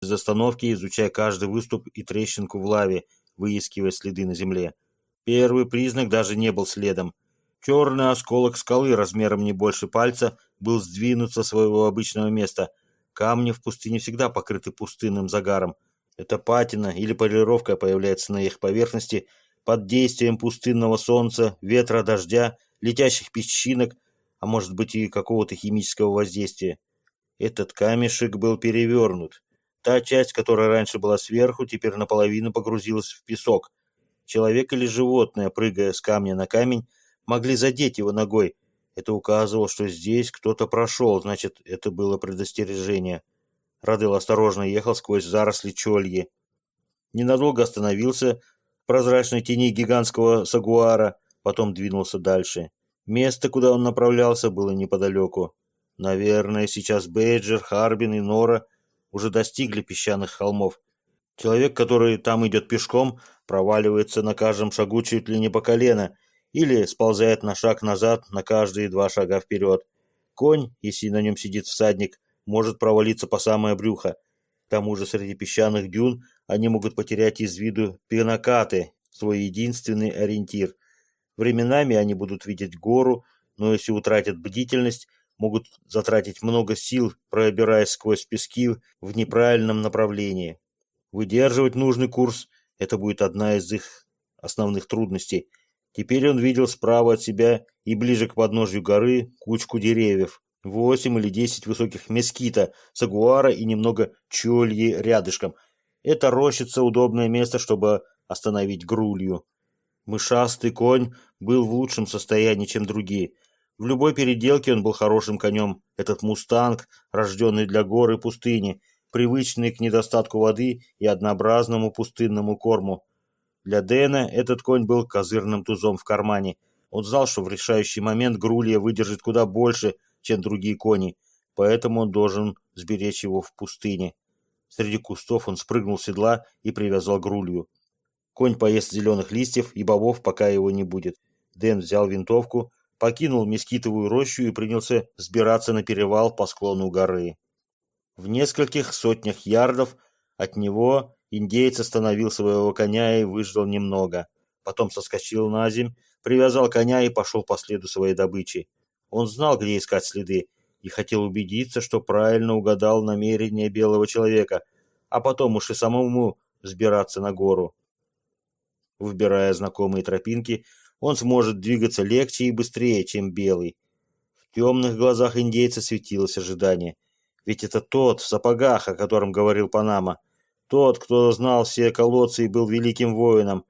без остановки изучая каждый выступ и трещинку в лаве, выискивая следы на земле. Первый признак даже не был следом. Черный осколок скалы размером не больше пальца был сдвинут со своего обычного места. Камни в пустыне всегда покрыты пустынным загаром. Эта патина или полировка появляется на их поверхности под действием пустынного солнца, ветра, дождя, летящих песчинок, а может быть и какого-то химического воздействия. Этот камешек был перевернут. Та часть, которая раньше была сверху, теперь наполовину погрузилась в песок. Человек или животное, прыгая с камня на камень, могли задеть его ногой. Это указывало, что здесь кто-то прошел, значит, это было предостережение. Радел осторожно ехал сквозь заросли чольи. Ненадолго остановился в прозрачной тени гигантского сагуара, потом двинулся дальше. Место, куда он направлялся, было неподалеку. Наверное, сейчас Бейджер, Харбин и Нора уже достигли песчаных холмов. Человек, который там идет пешком, проваливается на каждом шагу чуть ли не по колено или сползает на шаг назад на каждые два шага вперед. Конь, если на нем сидит всадник, может провалиться по самое брюхо. К тому же среди песчаных дюн они могут потерять из виду пенокаты, свой единственный ориентир. Временами они будут видеть гору, но если утратят бдительность, могут затратить много сил, пробираясь сквозь пески в неправильном направлении. Выдерживать нужный курс – это будет одна из их основных трудностей. Теперь он видел справа от себя и ближе к подножью горы кучку деревьев. Восемь или десять высоких мескита, сагуара и немного чольи рядышком. Это рощица – удобное место, чтобы остановить грулью. Мышастый конь был в лучшем состоянии, чем другие. В любой переделке он был хорошим конем. Этот мустанг, рожденный для горы и пустыни, привычный к недостатку воды и однообразному пустынному корму. Для Дэна этот конь был козырным тузом в кармане. Он знал, что в решающий момент Грулия выдержит куда больше, чем другие кони, поэтому он должен сберечь его в пустыне. Среди кустов он спрыгнул с седла и привязал Грулью. Конь поест зеленых листьев и бобов, пока его не будет. Дэн взял винтовку, покинул мескитовую рощу и принялся взбираться на перевал по склону горы. В нескольких сотнях ярдов от него индеец остановил своего коня и выждал немного. Потом соскочил на земь, привязал коня и пошел по следу своей добычи. Он знал, где искать следы, и хотел убедиться, что правильно угадал намерение белого человека, а потом уж и самому взбираться на гору. Выбирая знакомые тропинки, он сможет двигаться легче и быстрее, чем белый. В темных глазах индейца светилось ожидание. Ведь это тот в сапогах, о котором говорил Панама. Тот, кто знал все колодцы и был великим воином.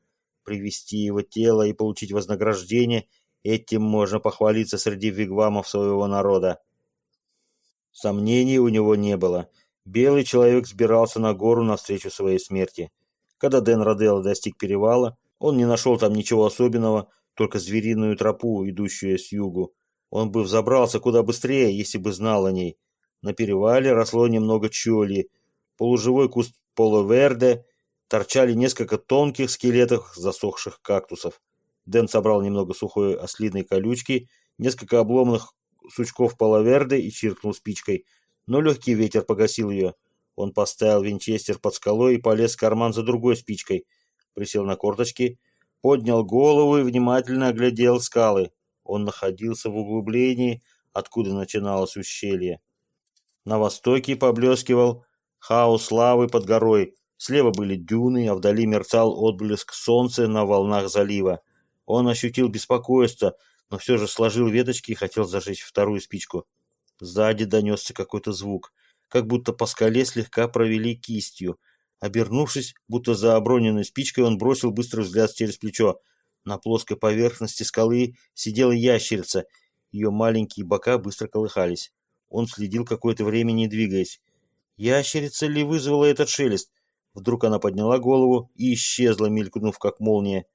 Привести его тело и получить вознаграждение – этим можно похвалиться среди вигвамов своего народа. Сомнений у него не было. Белый человек сбирался на гору навстречу своей смерти. Когда Дэн Роделло достиг перевала, он не нашел там ничего особенного, только звериную тропу, идущую с югу. Он бы взобрался куда быстрее, если бы знал о ней. На перевале росло немного чоли. Полуживой куст половерде, торчали несколько тонких скелетов засохших кактусов. Дэн собрал немного сухой ослиной колючки, несколько обломанных сучков половерды и чиркнул спичкой. Но легкий ветер погасил ее. Он поставил винчестер под скалой и полез в карман за другой спичкой – присел на корточки, поднял голову и внимательно оглядел скалы. Он находился в углублении, откуда начиналось ущелье. На востоке поблескивал хаос лавы под горой. Слева были дюны, а вдали мерцал отблеск солнца на волнах залива. Он ощутил беспокойство, но все же сложил веточки и хотел зажечь вторую спичку. Сзади донесся какой-то звук, как будто по скале слегка провели кистью. Обернувшись, будто за оброненной спичкой, он бросил быстрый взгляд через плечо. На плоской поверхности скалы сидела ящерица. Ее маленькие бока быстро колыхались. Он следил какое-то время, не двигаясь. Ящерица ли вызвала этот шелест? Вдруг она подняла голову и исчезла, мелькнув как молния.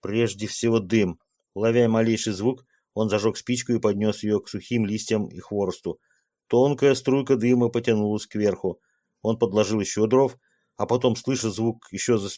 Прежде всего дым. Ловя малейший звук, он зажег спичку и поднес ее к сухим листьям и хворосту. Тонкая струйка дыма потянулась кверху. Он подложил еще дров, а потом, слыша звук еще за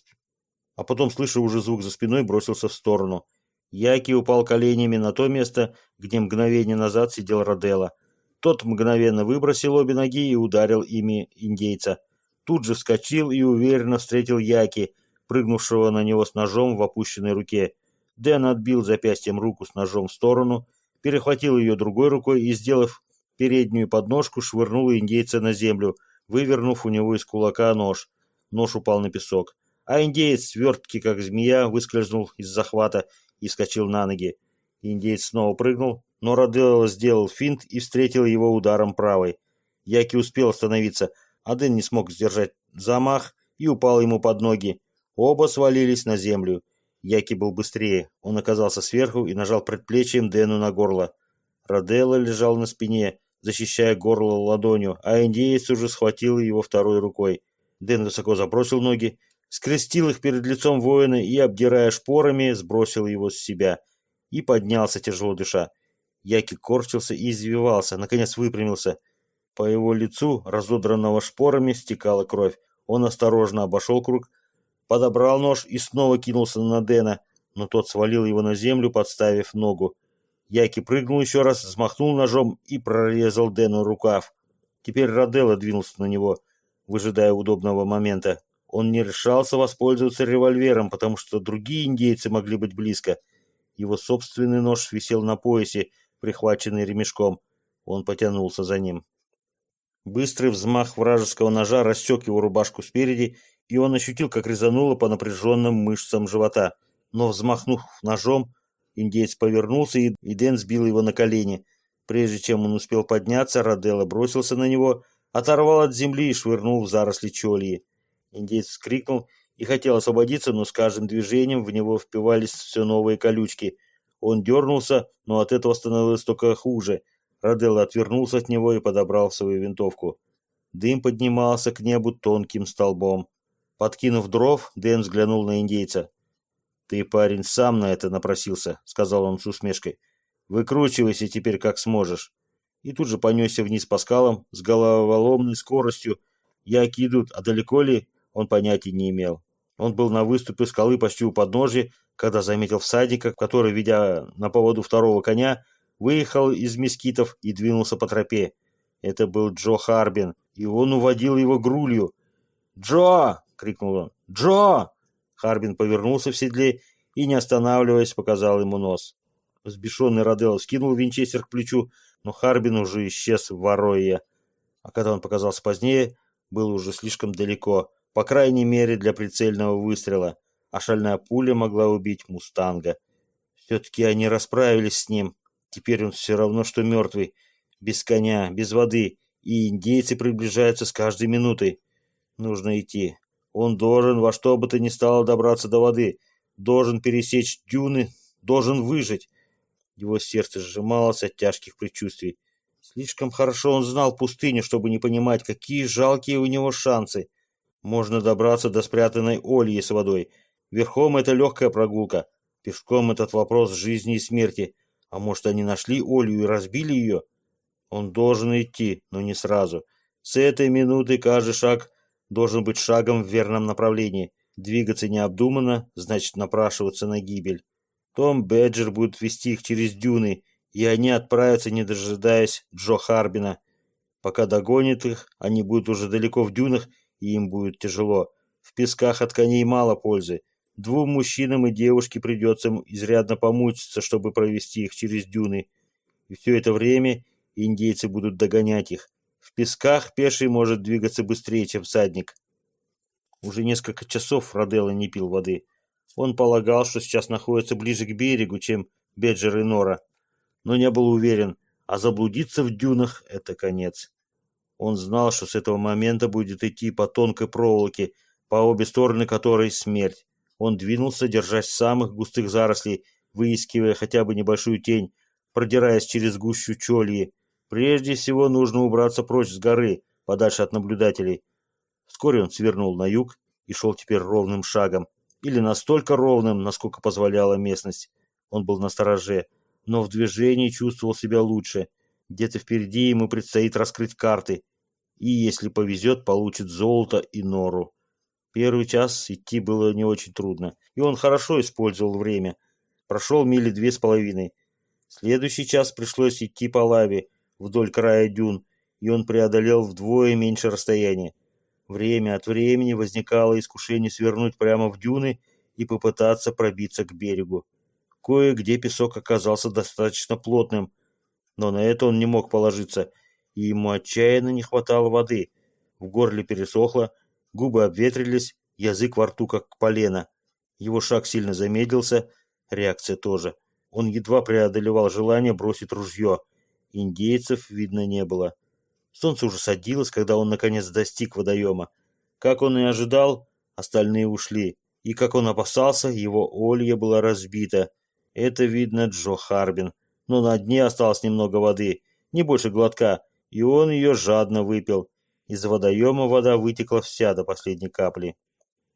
а потом, слыша уже звук за спиной, бросился в сторону. Яки упал коленями на то место, где мгновение назад сидел Роделла. Тот мгновенно выбросил обе ноги и ударил ими индейца. тут же вскочил и уверенно встретил Яки, прыгнувшего на него с ножом в опущенной руке. Дэн отбил запястьем руку с ножом в сторону, перехватил ее другой рукой и, сделав переднюю подножку, швырнул индейца на землю, вывернув у него из кулака нож. Нож упал на песок. А индеец, свертки как змея, выскользнул из захвата и вскочил на ноги. Индеец снова прыгнул, но Роделло сделал финт и встретил его ударом правой. Яки успел остановиться, а Дэн не смог сдержать замах и упал ему под ноги. Оба свалились на землю. Яки был быстрее. Он оказался сверху и нажал предплечьем Дэну на горло. Роделло лежал на спине, защищая горло ладонью, а индеец уже схватил его второй рукой. Дэн высоко забросил ноги, скрестил их перед лицом воина и, обдирая шпорами, сбросил его с себя. И поднялся, тяжело дыша. Яки корчился и извивался, наконец выпрямился. По его лицу, разодранного шпорами, стекала кровь. Он осторожно обошел круг, подобрал нож и снова кинулся на Дэна, но тот свалил его на землю, подставив ногу. Яки прыгнул еще раз, взмахнул ножом и прорезал Дэну рукав. Теперь Роделло двинулся на него, выжидая удобного момента. Он не решался воспользоваться револьвером, потому что другие индейцы могли быть близко. Его собственный нож висел на поясе, прихваченный ремешком. Он потянулся за ним. Быстрый взмах вражеского ножа рассек его рубашку спереди, и он ощутил, как резануло по напряженным мышцам живота. Но, взмахнув ножом, Индеец повернулся, и Дэн сбил его на колени. Прежде чем он успел подняться, Роделло бросился на него, оторвал от земли и швырнул в заросли чольи. Индеец вскрикнул и хотел освободиться, но с каждым движением в него впивались все новые колючки. Он дернулся, но от этого становилось только хуже. Роделло отвернулся от него и подобрал свою винтовку. Дым поднимался к небу тонким столбом. Подкинув дров, Дэн взглянул на индейца. «Ты, парень, сам на это напросился», — сказал он с усмешкой. «Выкручивайся теперь как сможешь». И тут же понесся вниз по скалам с головоломной скоростью. Яки идут, а далеко ли, он понятия не имел. Он был на выступе скалы почти у подножья, когда заметил всадника, который, ведя на поводу второго коня, выехал из мескитов и двинулся по тропе. Это был Джо Харбин, и он уводил его грулью. «Джо!» — крикнул он. «Джо!» Харбин повернулся в седле и, не останавливаясь, показал ему нос. Взбешенный Роделло скинул винчестер к плечу, но Харбин уже исчез в воронье. А когда он показался позднее, был уже слишком далеко, по крайней мере для прицельного выстрела, а шальная пуля могла убить Мустанга. Все-таки они расправились с ним. Теперь он все равно, что мертвый, без коня, без воды, и индейцы приближаются с каждой минутой. Нужно идти. Он должен во что бы то ни стало добраться до воды, должен пересечь дюны, должен выжить. Его сердце сжималось от тяжких предчувствий. Слишком хорошо он знал пустыню, чтобы не понимать, какие жалкие у него шансы. Можно добраться до спрятанной Ольи с водой. Верхом это легкая прогулка. Пешком этот вопрос жизни и смерти. А может, они нашли Олью и разбили ее? Он должен идти, но не сразу. С этой минуты каждый шаг должен быть шагом в верном направлении. Двигаться необдуманно, значит напрашиваться на гибель. Том Бэджер будет вести их через дюны, и они отправятся, не дожидаясь Джо Харбина. Пока догонит их, они будут уже далеко в дюнах, и им будет тяжело. В песках от коней мало пользы. Двум мужчинам и девушке придется изрядно помучиться, чтобы провести их через дюны. И все это время индейцы будут догонять их. В песках пеший может двигаться быстрее, чем всадник. Уже несколько часов Роделло не пил воды. Он полагал, что сейчас находится ближе к берегу, чем Беджер и Нора, но не был уверен, а заблудиться в дюнах — это конец. Он знал, что с этого момента будет идти по тонкой проволоке, по обе стороны которой смерть. Он двинулся, держась самых густых зарослей, выискивая хотя бы небольшую тень, продираясь через гущу чольи, Прежде всего нужно убраться прочь с горы, подальше от наблюдателей. Вскоре он свернул на юг и шел теперь ровным шагом. Или настолько ровным, насколько позволяла местность. Он был на стороже, но в движении чувствовал себя лучше. Где-то впереди ему предстоит раскрыть карты. И, если повезет, получит золото и нору. Первый час идти было не очень трудно, и он хорошо использовал время. Прошел мили две с половиной. Следующий час пришлось идти по лаве, вдоль края дюн, и он преодолел вдвое меньше расстояния. Время от времени возникало искушение свернуть прямо в дюны и попытаться пробиться к берегу. Кое-где песок оказался достаточно плотным, но на это он не мог положиться, и ему отчаянно не хватало воды. В горле пересохло, губы обветрились, язык во рту как полено. Его шаг сильно замедлился, реакция тоже. Он едва преодолевал желание бросить ружье. Индейцев видно не было. Солнце уже садилось, когда он наконец достиг водоема. Как он и ожидал, остальные ушли. И как он опасался, его олья была разбита. Это видно Джо Харбин. Но на дне осталось немного воды, не больше глотка, и он ее жадно выпил. Из водоема вода вытекла вся до последней капли.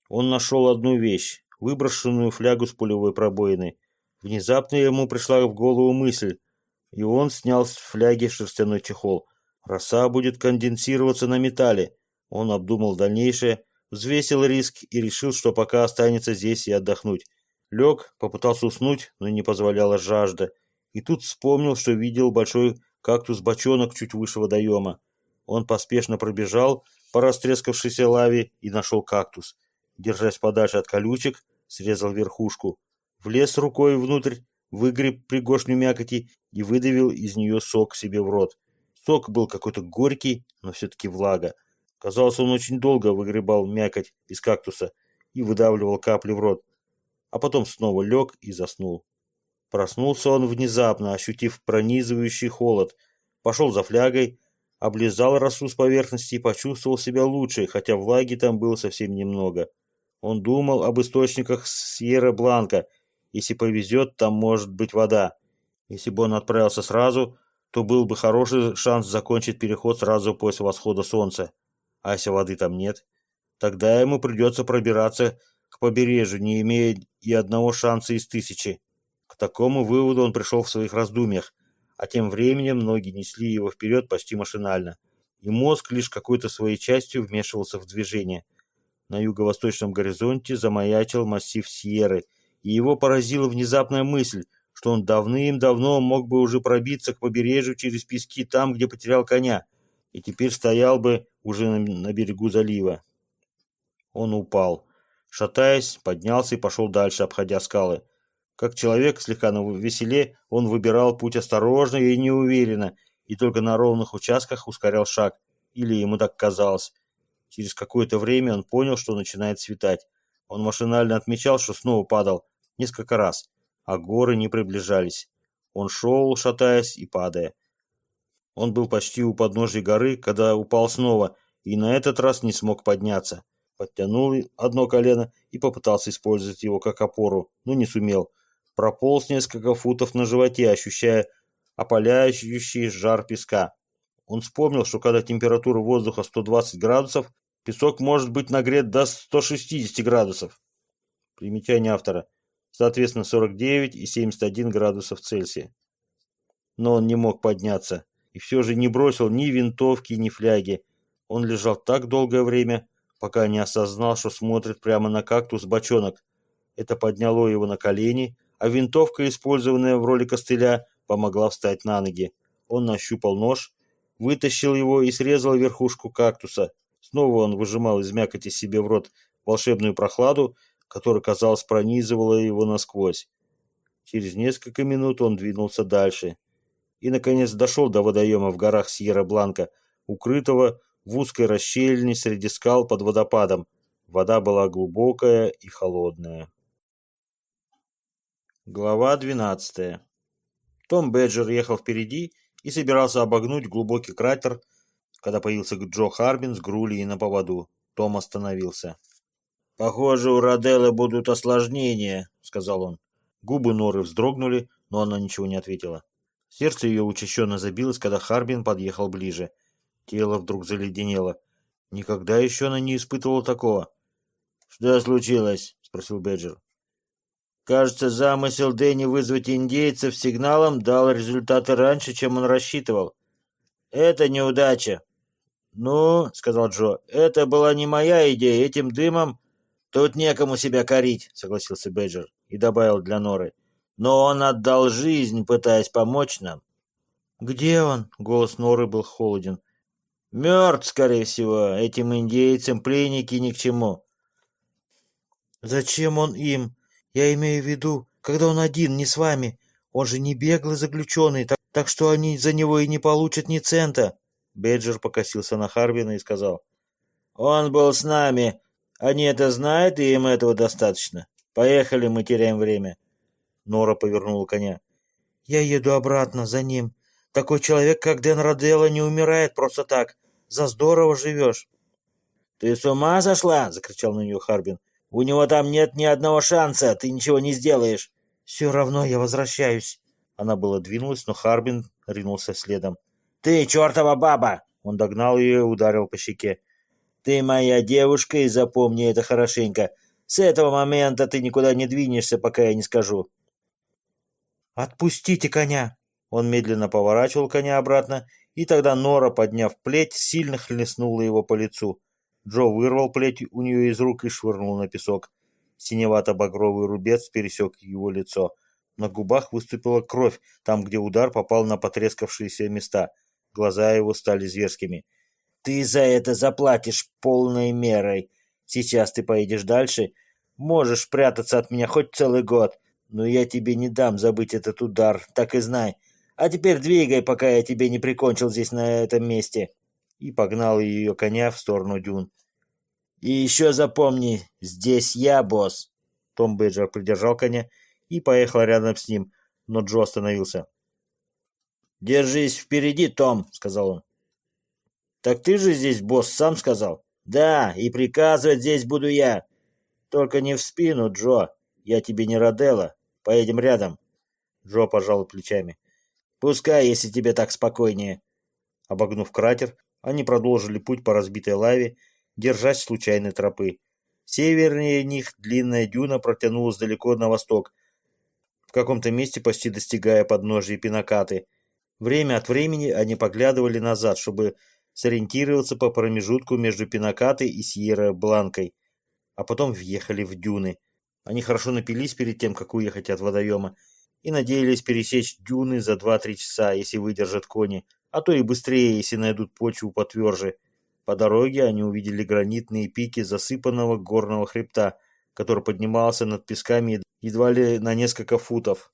Он нашел одну вещь, выброшенную флягу с пулевой пробоиной. Внезапно ему пришла в голову мысль, и он снял с фляги шерстяной чехол. Роса будет конденсироваться на металле. Он обдумал дальнейшее, взвесил риск и решил, что пока останется здесь и отдохнуть. Лег, попытался уснуть, но не позволяла жажда. И тут вспомнил, что видел большой кактус-бочонок чуть выше водоема. Он поспешно пробежал по растрескавшейся лаве и нашел кактус. Держась подальше от колючек, срезал верхушку. Влез рукой внутрь, выгреб пригоршню мякоти и выдавил из нее сок себе в рот. Сок был какой-то горький, но все-таки влага. Казалось, он очень долго выгребал мякоть из кактуса и выдавливал капли в рот, а потом снова лег и заснул. Проснулся он внезапно, ощутив пронизывающий холод. Пошел за флягой, облизал росу с поверхности и почувствовал себя лучше, хотя влаги там было совсем немного. Он думал об источниках Сьерра-Бланка. Если повезет, там может быть вода. Если бы он отправился сразу, то был бы хороший шанс закончить переход сразу после восхода солнца. А если воды там нет, тогда ему придется пробираться к побережью, не имея и одного шанса из тысячи. К такому выводу он пришел в своих раздумьях, а тем временем ноги несли его вперед почти машинально, и мозг лишь какой-то своей частью вмешивался в движение. На юго-восточном горизонте замаячил массив Сьерры, и его поразила внезапная мысль, что он давным-давно мог бы уже пробиться к побережью через пески там, где потерял коня, и теперь стоял бы уже на, на берегу залива. Он упал. Шатаясь, поднялся и пошел дальше, обходя скалы. Как человек слегка на веселе, он выбирал путь осторожно и неуверенно, и только на ровных участках ускорял шаг, или ему так казалось. Через какое-то время он понял, что начинает светать. Он машинально отмечал, что снова падал, несколько раз а горы не приближались. Он шел, шатаясь и падая. Он был почти у подножия горы, когда упал снова, и на этот раз не смог подняться. Подтянул одно колено и попытался использовать его как опору, но не сумел. Прополз несколько футов на животе, ощущая опаляющий жар песка. Он вспомнил, что когда температура воздуха 120 градусов, песок может быть нагрет до 160 градусов. Примечание автора соответственно 49 и 71 градусов Цельсия. Но он не мог подняться и все же не бросил ни винтовки, ни фляги. Он лежал так долгое время, пока не осознал, что смотрит прямо на кактус-бочонок. Это подняло его на колени, а винтовка, использованная в роли костыля, помогла встать на ноги. Он нащупал нож, вытащил его и срезал верхушку кактуса. Снова он выжимал из мякоти себе в рот волшебную прохладу, которая, казалось, пронизывала его насквозь. Через несколько минут он двинулся дальше и, наконец, дошел до водоема в горах Сьерра-Бланка, укрытого в узкой расщелине среди скал под водопадом. Вода была глубокая и холодная. Глава 12. Том Бэджер ехал впереди и собирался обогнуть глубокий кратер, когда появился Джо Харбин с Грулей на поводу. Том остановился. «Похоже, у Роделлы будут осложнения», — сказал он. Губы Норы вздрогнули, но она ничего не ответила. Сердце ее учащенно забилось, когда Харбин подъехал ближе. Тело вдруг заледенело. Никогда еще она не испытывала такого. «Что случилось?» — спросил Беджер. «Кажется, замысел Дэнни вызвать индейцев сигналом дал результаты раньше, чем он рассчитывал. Это неудача». «Ну, — сказал Джо, — это была не моя идея. Этим дымом «Тут некому себя корить», — согласился Бэджер и добавил для Норы. «Но он отдал жизнь, пытаясь помочь нам». «Где он?» — голос Норы был холоден. Мертв, скорее всего. Этим индейцам пленники ни к чему. Зачем он им? Я имею в виду, когда он один, не с вами. Он же не беглый заключенный, так, так что они за него и не получат ни цента. Беджер покосился на Харвина и сказал. Он был с нами. Они это знают, и им этого достаточно. Поехали, мы теряем время. Нора повернула коня. Я еду обратно за ним. Такой человек, как Дэн Роделло, не умирает просто так. За здорово живешь. Ты с ума сошла? Закричал на нее Харбин. У него там нет ни одного шанса, ты ничего не сделаешь. Все равно я возвращаюсь. Она была двинулась, но Харбин ринулся следом. Ты чертова баба! Он догнал ее и ударил по щеке. Ты моя девушка, и запомни это хорошенько. С этого момента ты никуда не двинешься, пока я не скажу. Отпустите коня. Он медленно поворачивал коня обратно, и тогда Нора, подняв плеть, сильно хлестнула его по лицу. Джо вырвал плеть у нее из рук и швырнул на песок. Синевато-багровый рубец пересек его лицо. На губах выступила кровь, там, где удар попал на потрескавшиеся места. Глаза его стали зверскими. Ты за это заплатишь полной мерой. Сейчас ты поедешь дальше. Можешь прятаться от меня хоть целый год, но я тебе не дам забыть этот удар, так и знай. А теперь двигай, пока я тебе не прикончил здесь на этом месте. И погнал ее коня в сторону дюн. И еще запомни, здесь я босс. Том Бэджер придержал коня и поехал рядом с ним, но Джо остановился. «Держись впереди, Том», — сказал он. Так ты же здесь босс сам сказал? Да, и приказывать здесь буду я. Только не в спину, Джо. Я тебе не Роделла. Поедем рядом. Джо пожал плечами. Пускай, если тебе так спокойнее. Обогнув кратер, они продолжили путь по разбитой лаве, держась случайной тропы. Севернее них длинная дюна протянулась далеко на восток, в каком-то месте почти достигая подножия Пинакаты. Время от времени они поглядывали назад, чтобы сориентироваться по промежутку между Пинакатой и Сьерра-Бланкой, а потом въехали в дюны. Они хорошо напились перед тем, как уехать от водоема, и надеялись пересечь дюны за 2-3 часа, если выдержат кони, а то и быстрее, если найдут почву потверже. По дороге они увидели гранитные пики засыпанного горного хребта, который поднимался над песками едва ли на несколько футов.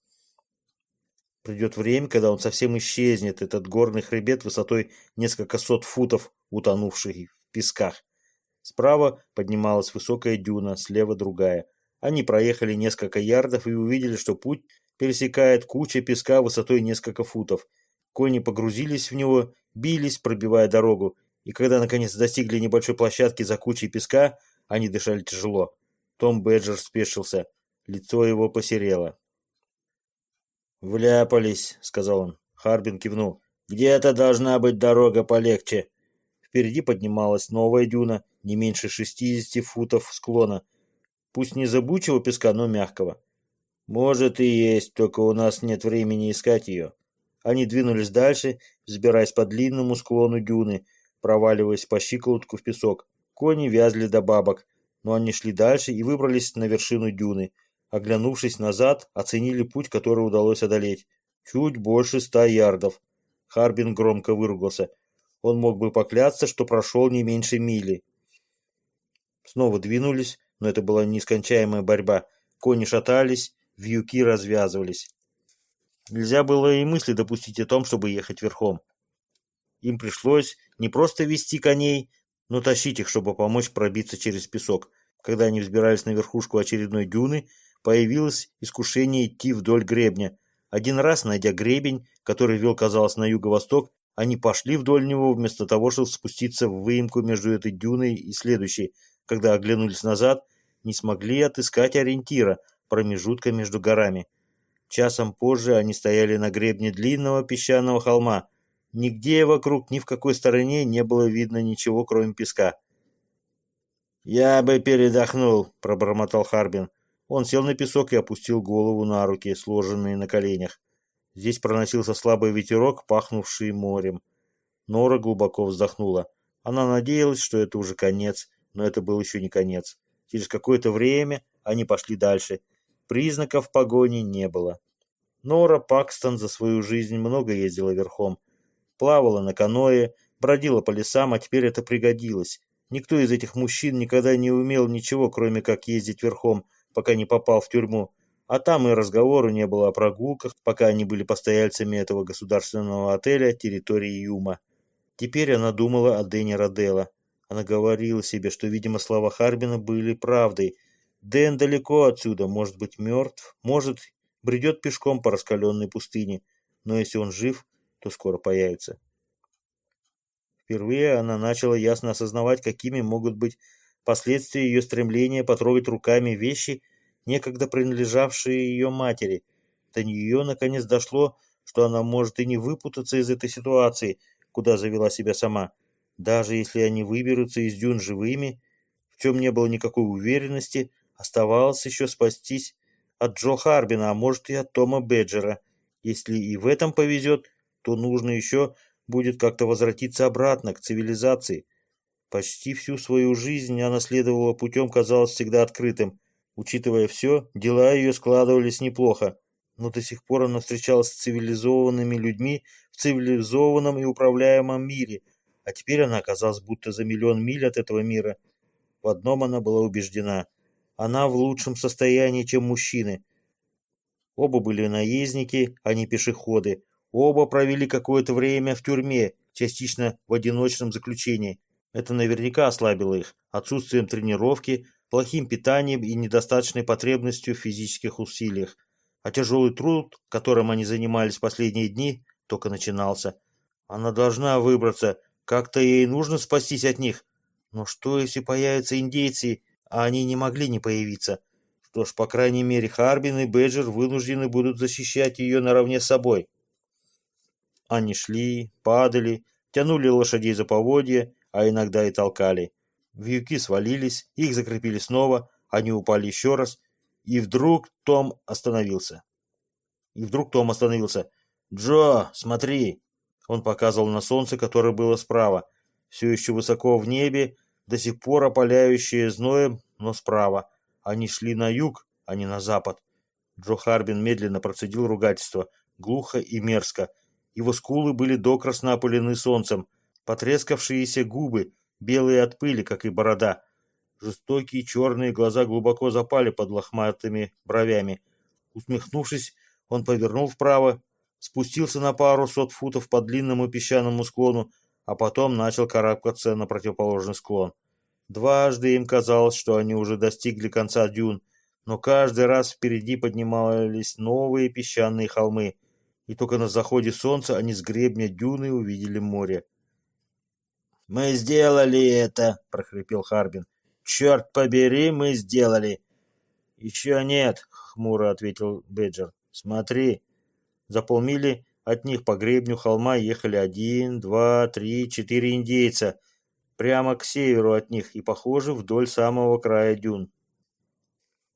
Придет время, когда он совсем исчезнет, этот горный хребет высотой несколько сот футов, утонувший в песках. Справа поднималась высокая дюна, слева другая. Они проехали несколько ярдов и увидели, что путь пересекает куча песка высотой несколько футов. Кони погрузились в него, бились, пробивая дорогу, и когда наконец достигли небольшой площадки за кучей песка, они дышали тяжело. Том Бэджер спешился. Лицо его посерело. «Вляпались», — сказал он. Харбин кивнул. «Где-то должна быть дорога полегче». Впереди поднималась новая дюна, не меньше шестидесяти футов склона. Пусть не зыбучего песка, но мягкого. «Может и есть, только у нас нет времени искать ее». Они двинулись дальше, взбираясь по длинному склону дюны, проваливаясь по щиколотку в песок. Кони вязли до бабок, но они шли дальше и выбрались на вершину дюны. Оглянувшись назад, оценили путь, который удалось одолеть. Чуть больше ста ярдов. Харбин громко выругался. Он мог бы поклясться, что прошел не меньше мили. Снова двинулись, но это была нескончаемая борьба. Кони шатались, вьюки развязывались. Нельзя было и мысли допустить о том, чтобы ехать верхом. Им пришлось не просто вести коней, но тащить их, чтобы помочь пробиться через песок. Когда они взбирались на верхушку очередной дюны, появилось искушение идти вдоль гребня. Один раз, найдя гребень, который вел, казалось, на юго-восток, они пошли вдоль него, вместо того, чтобы спуститься в выемку между этой дюной и следующей. Когда оглянулись назад, не смогли отыскать ориентира, промежутка между горами. Часом позже они стояли на гребне длинного песчаного холма. Нигде вокруг, ни в какой стороне не было видно ничего, кроме песка. «Я бы передохнул», — пробормотал Харбин. Он сел на песок и опустил голову на руки, сложенные на коленях. Здесь проносился слабый ветерок, пахнувший морем. Нора глубоко вздохнула. Она надеялась, что это уже конец, но это был еще не конец. Через какое-то время они пошли дальше. Признаков погони не было. Нора Пакстон за свою жизнь много ездила верхом. Плавала на каное, бродила по лесам, а теперь это пригодилось. Никто из этих мужчин никогда не умел ничего, кроме как ездить верхом, пока не попал в тюрьму. А там и разговору не было о прогулках, пока они были постояльцами этого государственного отеля территории Юма. Теперь она думала о Дэне Роделло. Она говорила себе, что, видимо, слова Харбина были правдой. Дэн далеко отсюда, может быть мертв, может, бредет пешком по раскаленной пустыне. Но если он жив, то скоро появится. Впервые она начала ясно осознавать, какими могут быть последствия ее стремления потрогать руками вещи, некогда принадлежавшие ее матери. До нее наконец дошло, что она может и не выпутаться из этой ситуации, куда завела себя сама. Даже если они выберутся из дюн живыми, в чем не было никакой уверенности, оставалось еще спастись от Джо Харбина, а может и от Тома Беджера. Если и в этом повезет, то нужно еще будет как-то возвратиться обратно к цивилизации. Почти всю свою жизнь она следовала путем, казалось, всегда открытым. Учитывая все, дела ее складывались неплохо, но до сих пор она встречалась с цивилизованными людьми в цивилизованном и управляемом мире, а теперь она оказалась будто за миллион миль от этого мира. В одном она была убеждена – она в лучшем состоянии, чем мужчины. Оба были наездники, а не пешеходы. Оба провели какое-то время в тюрьме, частично в одиночном заключении. Это наверняка ослабило их отсутствием тренировки, плохим питанием и недостаточной потребностью в физических усилиях. А тяжелый труд, которым они занимались последние дни, только начинался. Она должна выбраться, как-то ей нужно спастись от них. Но что, если появятся индейцы, а они не могли не появиться? Что ж, по крайней мере, Харбин и Бэджер вынуждены будут защищать ее наравне с собой. Они шли, падали, тянули лошадей за поводья, а иногда и толкали. Вьюки свалились, их закрепили снова, они упали еще раз, и вдруг Том остановился. И вдруг Том остановился. «Джо, смотри!» Он показывал на солнце, которое было справа, все еще высоко в небе, до сих пор опаляющее зноем, но справа. Они шли на юг, а не на запад. Джо Харбин медленно процедил ругательство, глухо и мерзко, его скулы были докрасно опылены солнцем, потрескавшиеся губы, белые от пыли, как и борода. Жестокие черные глаза глубоко запали под лохматыми бровями. Усмехнувшись, он повернул вправо, спустился на пару сот футов по длинному песчаному склону, а потом начал карабкаться на противоположный склон. Дважды им казалось, что они уже достигли конца дюн, но каждый раз впереди поднимались новые песчаные холмы — и только на заходе солнца они с гребня дюны увидели море. «Мы сделали это!» — прохрипел Харбин. «Черт побери, мы сделали!» «Еще нет!» — хмуро ответил Беджер. «Смотри!» За полмили от них по гребню холма ехали один, два, три, четыре индейца, прямо к северу от них и, похоже, вдоль самого края дюн.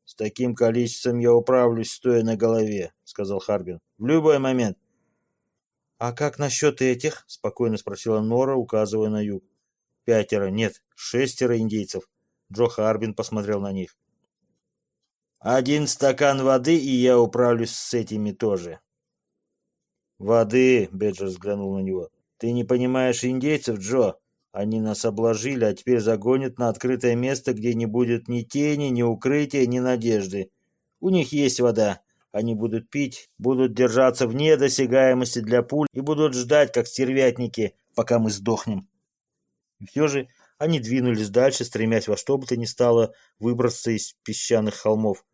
«С таким количеством я управлюсь, стоя на голове», — сказал Харбин. «В любой момент». «А как насчет этих?» — спокойно спросила Нора, указывая на юг. «Пятеро, нет, шестеро индейцев». Джо Харбин посмотрел на них. «Один стакан воды, и я управлюсь с этими тоже». «Воды», — Беджер взглянул на него. «Ты не понимаешь индейцев, Джо? Они нас обложили, а теперь загонят на открытое место, где не будет ни тени, ни укрытия, ни надежды. У них есть вода. Они будут пить, будут держаться вне досягаемости для пуль и будут ждать, как стервятники, пока мы сдохнем. И все же они двинулись дальше, стремясь во что бы то ни стало выбраться из песчаных холмов.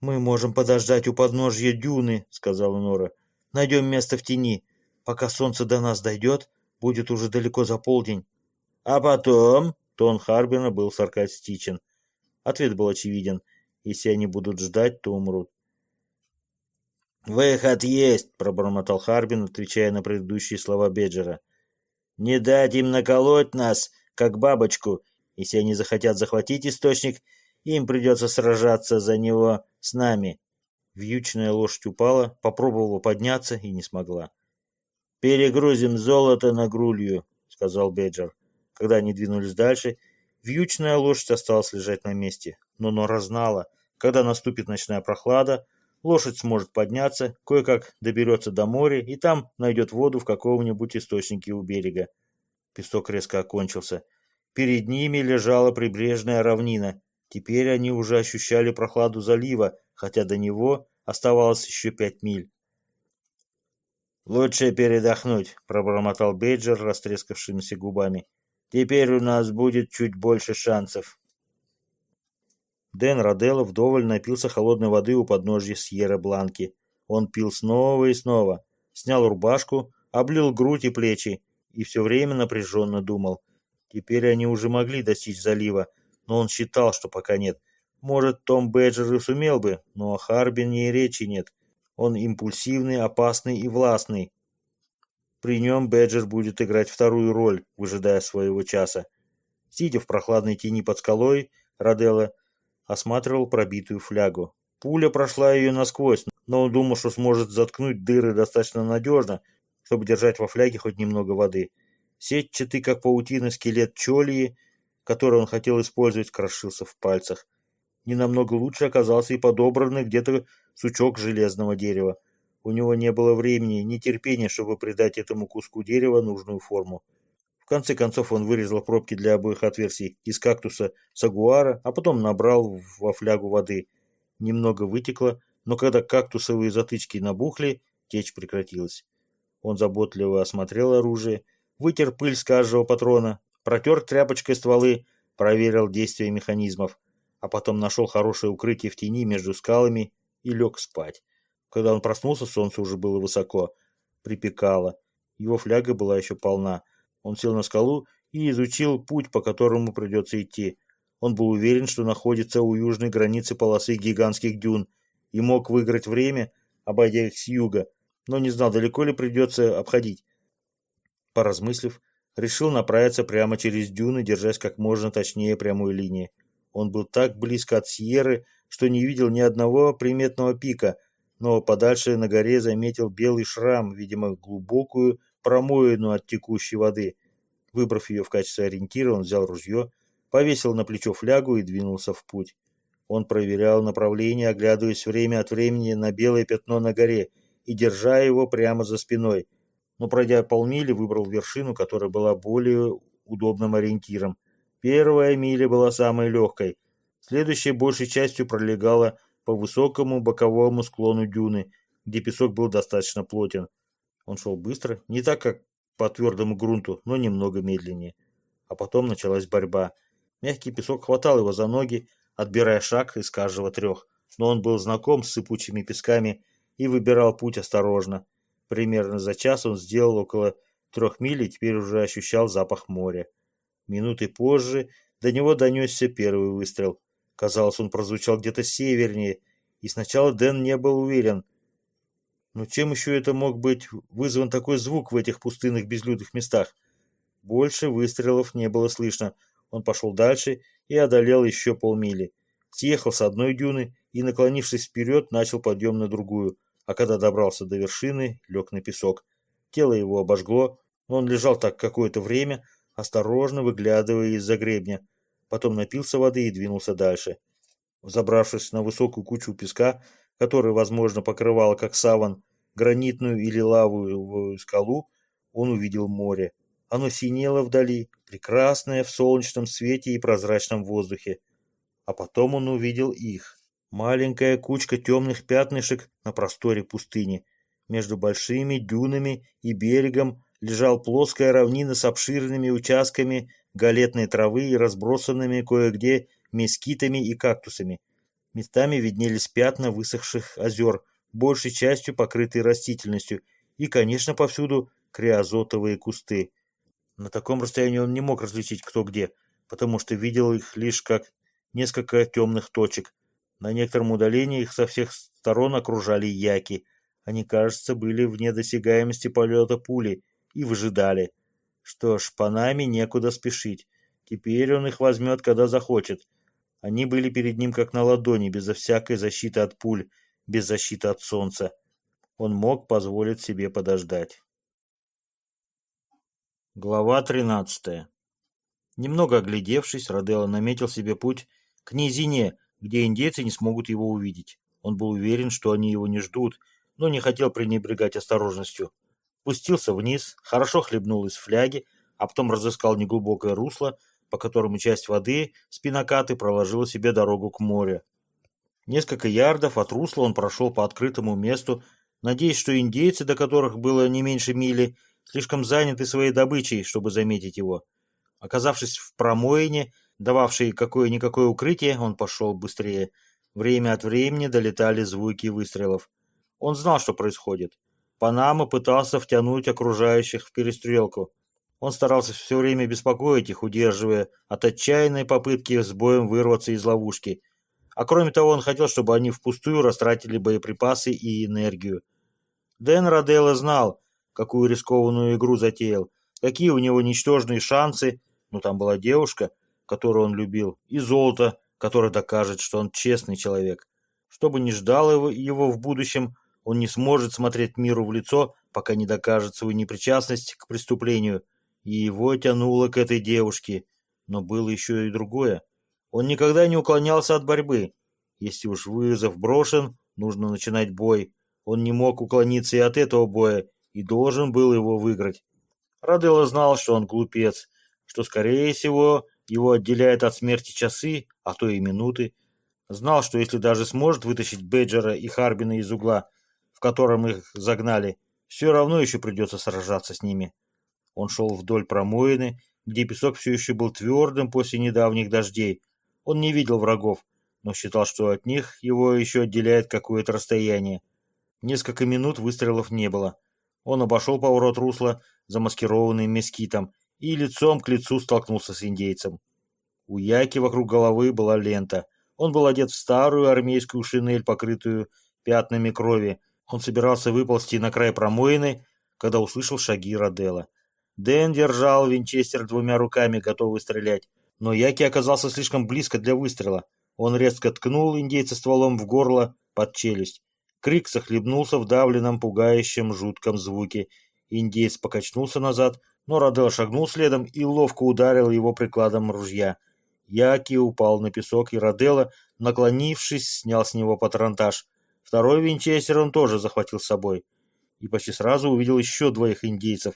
«Мы можем подождать у подножья дюны», — сказала Нора. «Найдем место в тени. Пока солнце до нас дойдет, Будет уже далеко за полдень. А потом... Тон Харбина был саркастичен. Ответ был очевиден. Если они будут ждать, то умрут. «Выход есть», — пробормотал Харбин, отвечая на предыдущие слова Беджера. «Не дать им наколоть нас, как бабочку. Если они захотят захватить источник, им придется сражаться за него с нами». Вьючная лошадь упала, попробовала подняться и не смогла. «Перегрузим золото на грулью», — сказал Беджер. Когда они двинулись дальше, вьючная лошадь осталась лежать на месте. Но Нора знала, когда наступит ночная прохлада, Лошадь сможет подняться, кое-как доберется до моря и там найдет воду в каком-нибудь источнике у берега. Песок резко окончился. Перед ними лежала прибрежная равнина. Теперь они уже ощущали прохладу залива, хотя до него оставалось еще пять миль. «Лучше передохнуть», — пробормотал Бейджер растрескавшимися губами. «Теперь у нас будет чуть больше шансов». Дэн Роделло вдоволь напился холодной воды у подножья Сьерра-Бланки. Он пил снова и снова, снял рубашку, облил грудь и плечи и все время напряженно думал. Теперь они уже могли достичь залива, но он считал, что пока нет. Может, Том Бэджер и сумел бы, но о Харбине и речи нет. Он импульсивный, опасный и властный. При нем Бэджер будет играть вторую роль, выжидая своего часа. Сидя в прохладной тени под скалой, Роделло осматривал пробитую флягу. Пуля прошла ее насквозь, но он думал, что сможет заткнуть дыры достаточно надежно, чтобы держать во фляге хоть немного воды. Сетчатый, как паутина, скелет чолии, который он хотел использовать, крошился в пальцах. Не намного лучше оказался и подобранный где-то сучок железного дерева. У него не было времени, ни терпения, чтобы придать этому куску дерева нужную форму. В конце концов он вырезал пробки для обоих отверстий из кактуса сагуара, а потом набрал во флягу воды. Немного вытекло, но когда кактусовые затычки набухли, течь прекратилась. Он заботливо осмотрел оружие, вытер пыль с каждого патрона, протер тряпочкой стволы, проверил действие механизмов, а потом нашел хорошее укрытие в тени между скалами и лег спать. Когда он проснулся, солнце уже было высоко, припекало. Его фляга была еще полна. Он сел на скалу и изучил путь, по которому придется идти. Он был уверен, что находится у южной границы полосы гигантских дюн и мог выиграть время, обойдя их с юга, но не знал, далеко ли придется обходить. Поразмыслив, решил направиться прямо через дюны, держась как можно точнее прямой линии. Он был так близко от Сьерры, что не видел ни одного приметного пика, но подальше на горе заметил белый шрам, видимо, глубокую промоину от текущей воды. Выбрав ее в качестве ориентира, он взял ружье, повесил на плечо флягу и двинулся в путь. Он проверял направление, оглядываясь время от времени на белое пятно на горе и держа его прямо за спиной. Но пройдя полмили, выбрал вершину, которая была более удобным ориентиром. Первая миля была самой легкой, Следующая большей частью пролегала по высокому боковому склону дюны, где песок был достаточно плотен. Он шел быстро, не так, как по твердому грунту, но немного медленнее. А потом началась борьба. Мягкий песок хватал его за ноги, отбирая шаг из каждого трех. Но он был знаком с сыпучими песками и выбирал путь осторожно. Примерно за час он сделал около трех миль и теперь уже ощущал запах моря. Минуты позже до него донесся первый выстрел. Казалось, он прозвучал где-то севернее, и сначала Дэн не был уверен. Но чем еще это мог быть вызван такой звук в этих пустынных безлюдных местах? Больше выстрелов не было слышно. Он пошел дальше и одолел еще полмили. Съехал с одной дюны и, наклонившись вперед, начал подъем на другую, а когда добрался до вершины, лег на песок. Тело его обожгло, он лежал так какое-то время, осторожно выглядывая из-за гребня потом напился воды и двинулся дальше. Забравшись на высокую кучу песка, которая, возможно, покрывала как саван гранитную или лавовую скалу, он увидел море. Оно синело вдали, прекрасное в солнечном свете и прозрачном воздухе. А потом он увидел их. Маленькая кучка темных пятнышек на просторе пустыни. Между большими дюнами и берегом лежал плоская равнина с обширными участками галетной травы и разбросанными кое-где мескитами и кактусами. Местами виднелись пятна высохших озер, большей частью покрытые растительностью, и, конечно, повсюду криозотовые кусты. На таком расстоянии он не мог различить, кто где, потому что видел их лишь как несколько темных точек. На некотором удалении их со всех сторон окружали яки. Они, кажется, были вне досягаемости полета пули и выжидали. Что ж, по некуда спешить. Теперь он их возьмет, когда захочет. Они были перед ним как на ладони, безо всякой защиты от пуль, без защиты от солнца. Он мог позволить себе подождать. Глава 13. Немного оглядевшись, Роделло наметил себе путь к низине, где индейцы не смогут его увидеть. Он был уверен, что они его не ждут, но не хотел пренебрегать осторожностью. Пустился вниз, хорошо хлебнул из фляги, а потом разыскал неглубокое русло, по которому часть воды с пинокаты проложила себе дорогу к морю. Несколько ярдов от русла он прошел по открытому месту, надеясь, что индейцы, до которых было не меньше мили, слишком заняты своей добычей, чтобы заметить его. Оказавшись в промоине, дававшей какое-никакое укрытие, он пошел быстрее. Время от времени долетали звуки выстрелов. Он знал, что происходит. Панама пытался втянуть окружающих в перестрелку. Он старался все время беспокоить их, удерживая от отчаянной попытки с боем вырваться из ловушки. А кроме того, он хотел, чтобы они впустую растратили боеприпасы и энергию. Дэн Роделло знал, какую рискованную игру затеял, какие у него ничтожные шансы, но там была девушка, которую он любил, и золото, которое докажет, что он честный человек. Что бы ни ждало его, его в будущем, он не сможет смотреть миру в лицо, пока не докажет свою непричастность к преступлению. И его тянуло к этой девушке. Но было еще и другое. Он никогда не уклонялся от борьбы. Если уж вызов брошен, нужно начинать бой. Он не мог уклониться и от этого боя, и должен был его выиграть. Раделло знал, что он глупец, что, скорее всего, его отделяет от смерти часы, а то и минуты. Знал, что если даже сможет вытащить Бейджера и Харбина из угла, в котором их загнали, все равно еще придется сражаться с ними. Он шел вдоль промоины, где песок все еще был твердым после недавних дождей. Он не видел врагов, но считал, что от них его еще отделяет какое-то расстояние. Несколько минут выстрелов не было. Он обошел поворот русла, замаскированный мескитом, и лицом к лицу столкнулся с индейцем. У Яки вокруг головы была лента. Он был одет в старую армейскую шинель, покрытую пятнами крови. Он собирался выползти на край промоины, когда услышал шаги Родела. Дэн держал винчестер двумя руками, готовый стрелять. Но Яки оказался слишком близко для выстрела. Он резко ткнул индейца стволом в горло под челюсть. Крик захлебнулся в давленном, пугающем, жутком звуке. Индеец покачнулся назад, но Родел шагнул следом и ловко ударил его прикладом ружья. Яки упал на песок, и Родела, наклонившись, снял с него патронтаж. Второй винчестер он тоже захватил с собой. И почти сразу увидел еще двоих индейцев.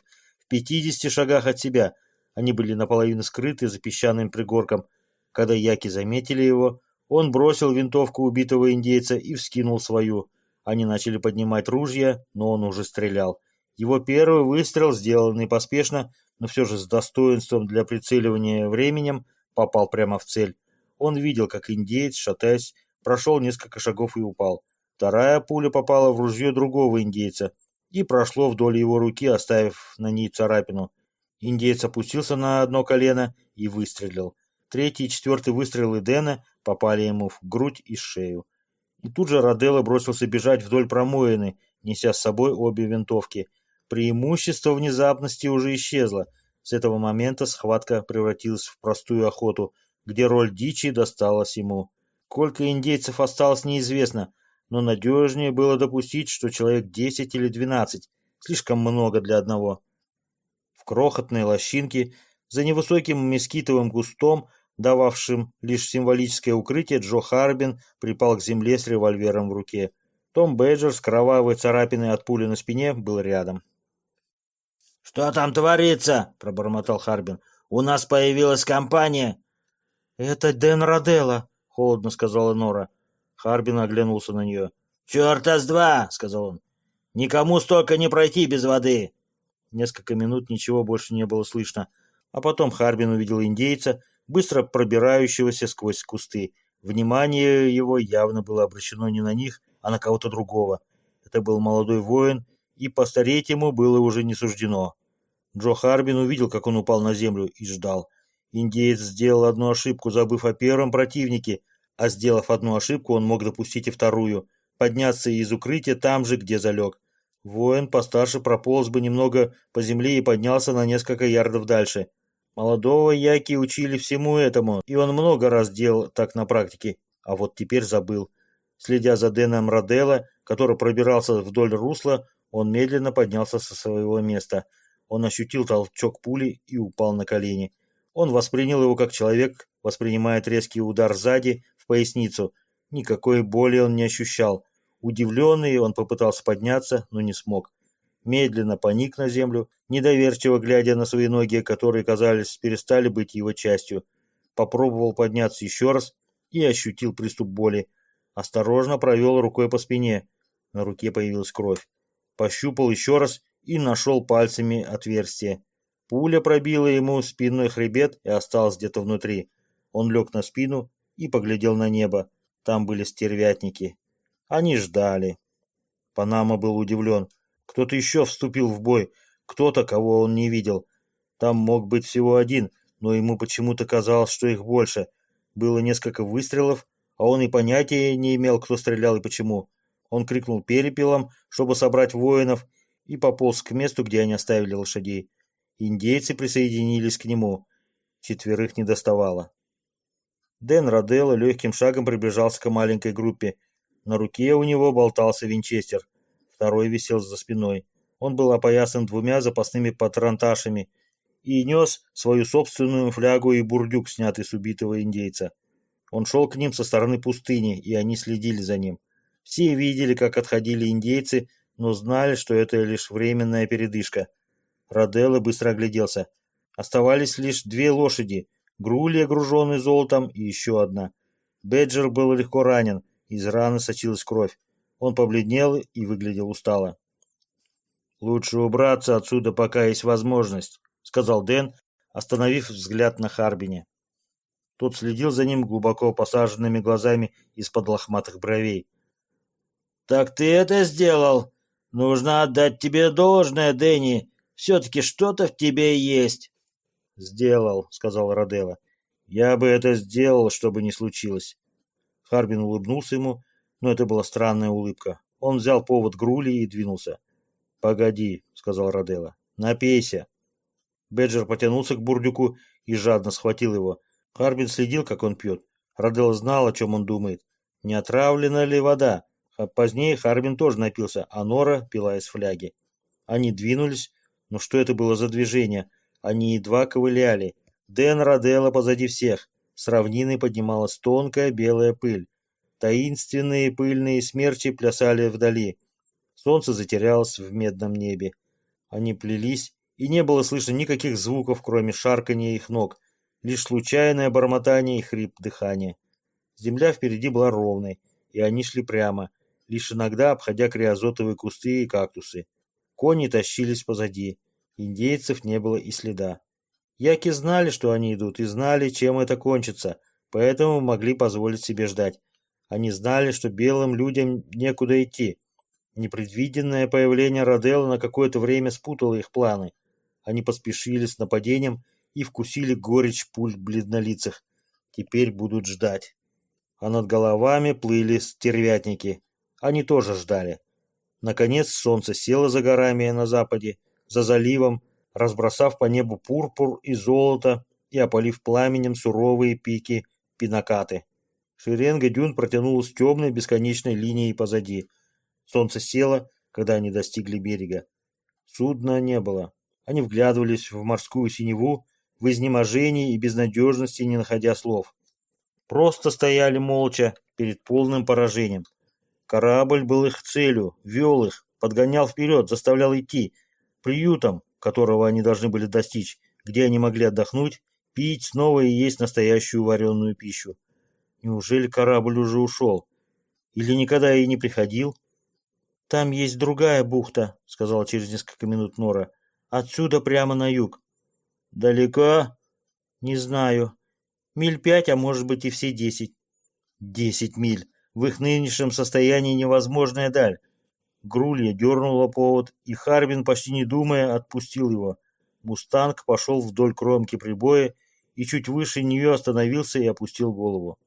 Пятидесяти шагах от себя. Они были наполовину скрыты за песчаным пригорком. Когда Яки заметили его, он бросил винтовку убитого индейца и вскинул свою. Они начали поднимать ружья, но он уже стрелял. Его первый выстрел, сделанный поспешно, но все же с достоинством для прицеливания временем, попал прямо в цель. Он видел, как индеец, шатаясь, прошел несколько шагов и упал. Вторая пуля попала в ружье другого индейца и прошло вдоль его руки, оставив на ней царапину. Индеец опустился на одно колено и выстрелил. Третий и четвертый выстрелы Дэна попали ему в грудь и шею. И тут же Роделло бросился бежать вдоль промоины, неся с собой обе винтовки. Преимущество внезапности уже исчезло. С этого момента схватка превратилась в простую охоту, где роль дичи досталась ему. Сколько индейцев осталось неизвестно, но надежнее было допустить, что человек 10 или 12, слишком много для одного. В крохотной лощинке, за невысоким мескитовым кустом, дававшим лишь символическое укрытие, Джо Харбин припал к земле с револьвером в руке. Том Бейджер с кровавой царапиной от пули на спине был рядом. «Что там творится?» — пробормотал Харбин. «У нас появилась компания». «Это Дэн Роделло», — холодно сказала Нора. Харбин оглянулся на нее. «Черта с два!» — сказал он. «Никому столько не пройти без воды!» Несколько минут ничего больше не было слышно, а потом Харбин увидел индейца, быстро пробирающегося сквозь кусты. Внимание его явно было обращено не на них, а на кого-то другого. Это был молодой воин, и постареть ему было уже не суждено. Джо Харбин увидел, как он упал на землю, и ждал. Индеец сделал одну ошибку, забыв о первом противнике, а сделав одну ошибку, он мог допустить и вторую — подняться из укрытия там же, где залег. Воин постарше прополз бы немного по земле и поднялся на несколько ярдов дальше. Молодого Яки учили всему этому, и он много раз делал так на практике, а вот теперь забыл. Следя за Дэном Роделло, который пробирался вдоль русла, он медленно поднялся со своего места. Он ощутил толчок пули и упал на колени. Он воспринял его как человек воспринимает резкий удар сзади поясницу. Никакой боли он не ощущал. Удивленный, он попытался подняться, но не смог. Медленно поник на землю, недоверчиво глядя на свои ноги, которые, казались, перестали быть его частью. Попробовал подняться еще раз и ощутил приступ боли. Осторожно провел рукой по спине. На руке появилась кровь. Пощупал еще раз и нашел пальцами отверстие. Пуля пробила ему спинной хребет и осталась где-то внутри. Он лег на спину и поглядел на небо. Там были стервятники. Они ждали. Панама был удивлен. Кто-то еще вступил в бой. Кто-то, кого он не видел. Там мог быть всего один, но ему почему-то казалось, что их больше. Было несколько выстрелов, а он и понятия не имел, кто стрелял и почему. Он крикнул перепелом, чтобы собрать воинов, и пополз к месту, где они оставили лошадей. Индейцы присоединились к нему. Четверых не доставало. Дэн Роделло легким шагом приближался к маленькой группе. На руке у него болтался винчестер. Второй висел за спиной. Он был опоясан двумя запасными патронташами и нес свою собственную флягу и бурдюк, снятый с убитого индейца. Он шел к ним со стороны пустыни, и они следили за ним. Все видели, как отходили индейцы, но знали, что это лишь временная передышка. Роделло быстро огляделся. Оставались лишь две лошади, Грулия, груженный золотом, и еще одна. Беджер был легко ранен, из раны сочилась кровь. Он побледнел и выглядел устало. «Лучше убраться отсюда, пока есть возможность», — сказал Дэн, остановив взгляд на Харбине. Тот следил за ним глубоко посаженными глазами из-под лохматых бровей. «Так ты это сделал? Нужно отдать тебе должное, Дэнни. Все-таки что-то в тебе есть». «Сделал», — сказал Родева. «Я бы это сделал, чтобы не случилось». Харбин улыбнулся ему, но это была странная улыбка. Он взял повод грули и двинулся. «Погоди», — сказал Родела. «Напейся». Беджер потянулся к бурдюку и жадно схватил его. Харбин следил, как он пьет. Родела знал, о чем он думает. Не отравлена ли вода? А позднее Харбин тоже напился, а Нора пила из фляги. Они двинулись, но что это было за движение? Они едва ковыляли. Дэн Роделла позади всех. С равнины поднималась тонкая белая пыль. Таинственные пыльные смерчи плясали вдали. Солнце затерялось в медном небе. Они плелись, и не было слышно никаких звуков, кроме шарканья их ног, лишь случайное бормотание и хрип дыхания. Земля впереди была ровной, и они шли прямо, лишь иногда обходя криозотовые кусты и кактусы. Кони тащились позади. Индейцев не было и следа. Яки знали, что они идут, и знали, чем это кончится, поэтому могли позволить себе ждать. Они знали, что белым людям некуда идти. Непредвиденное появление Роделла на какое-то время спутало их планы. Они поспешили с нападением и вкусили горечь пуль бледнолицых. Теперь будут ждать. А над головами плыли стервятники. Они тоже ждали. Наконец солнце село за горами на западе, за заливом, разбросав по небу пурпур и золото и опалив пламенем суровые пики пинакаты. Шеренга дюн протянулась темной бесконечной линией позади. Солнце село, когда они достигли берега. Судна не было. Они вглядывались в морскую синеву, в изнеможении и безнадежности, не находя слов. Просто стояли молча перед полным поражением. Корабль был их целью, вел их, подгонял вперед, заставлял идти — приютом, которого они должны были достичь, где они могли отдохнуть, пить снова и есть настоящую вареную пищу. Неужели корабль уже ушел? Или никогда и не приходил? «Там есть другая бухта», — сказала через несколько минут Нора. «Отсюда прямо на юг». «Далеко?» «Не знаю. Миль пять, а может быть и все десять». «Десять миль. В их нынешнем состоянии невозможная даль. Грулья дернула повод, и Харбин, почти не думая, отпустил его. Мустанг пошел вдоль кромки прибоя и чуть выше нее остановился и опустил голову.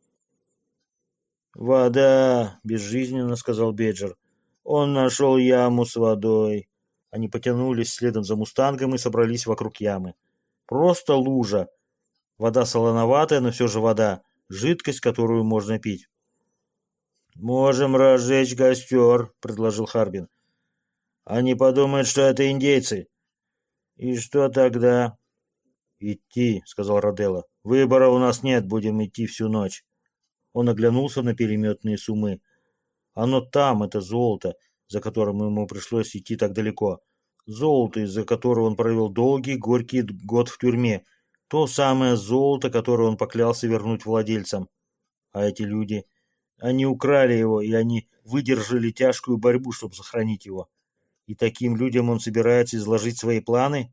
«Вода!» — безжизненно сказал Беджер. «Он нашел яму с водой». Они потянулись следом за мустангом и собрались вокруг ямы. Просто лужа. Вода солоноватая, но все же вода. Жидкость, которую можно пить. «Можем разжечь костер», — предложил Харбин. «Они подумают, что это индейцы». «И что тогда?» «Идти», — сказал Роделло. «Выбора у нас нет, будем идти всю ночь». Он оглянулся на переметные суммы. Оно там, это золото, за которым ему пришлось идти так далеко. Золото, из-за которого он провел долгий, горький год в тюрьме. То самое золото, которое он поклялся вернуть владельцам. А эти люди, они украли его, и они выдержали тяжкую борьбу, чтобы сохранить его. И таким людям он собирается изложить свои планы?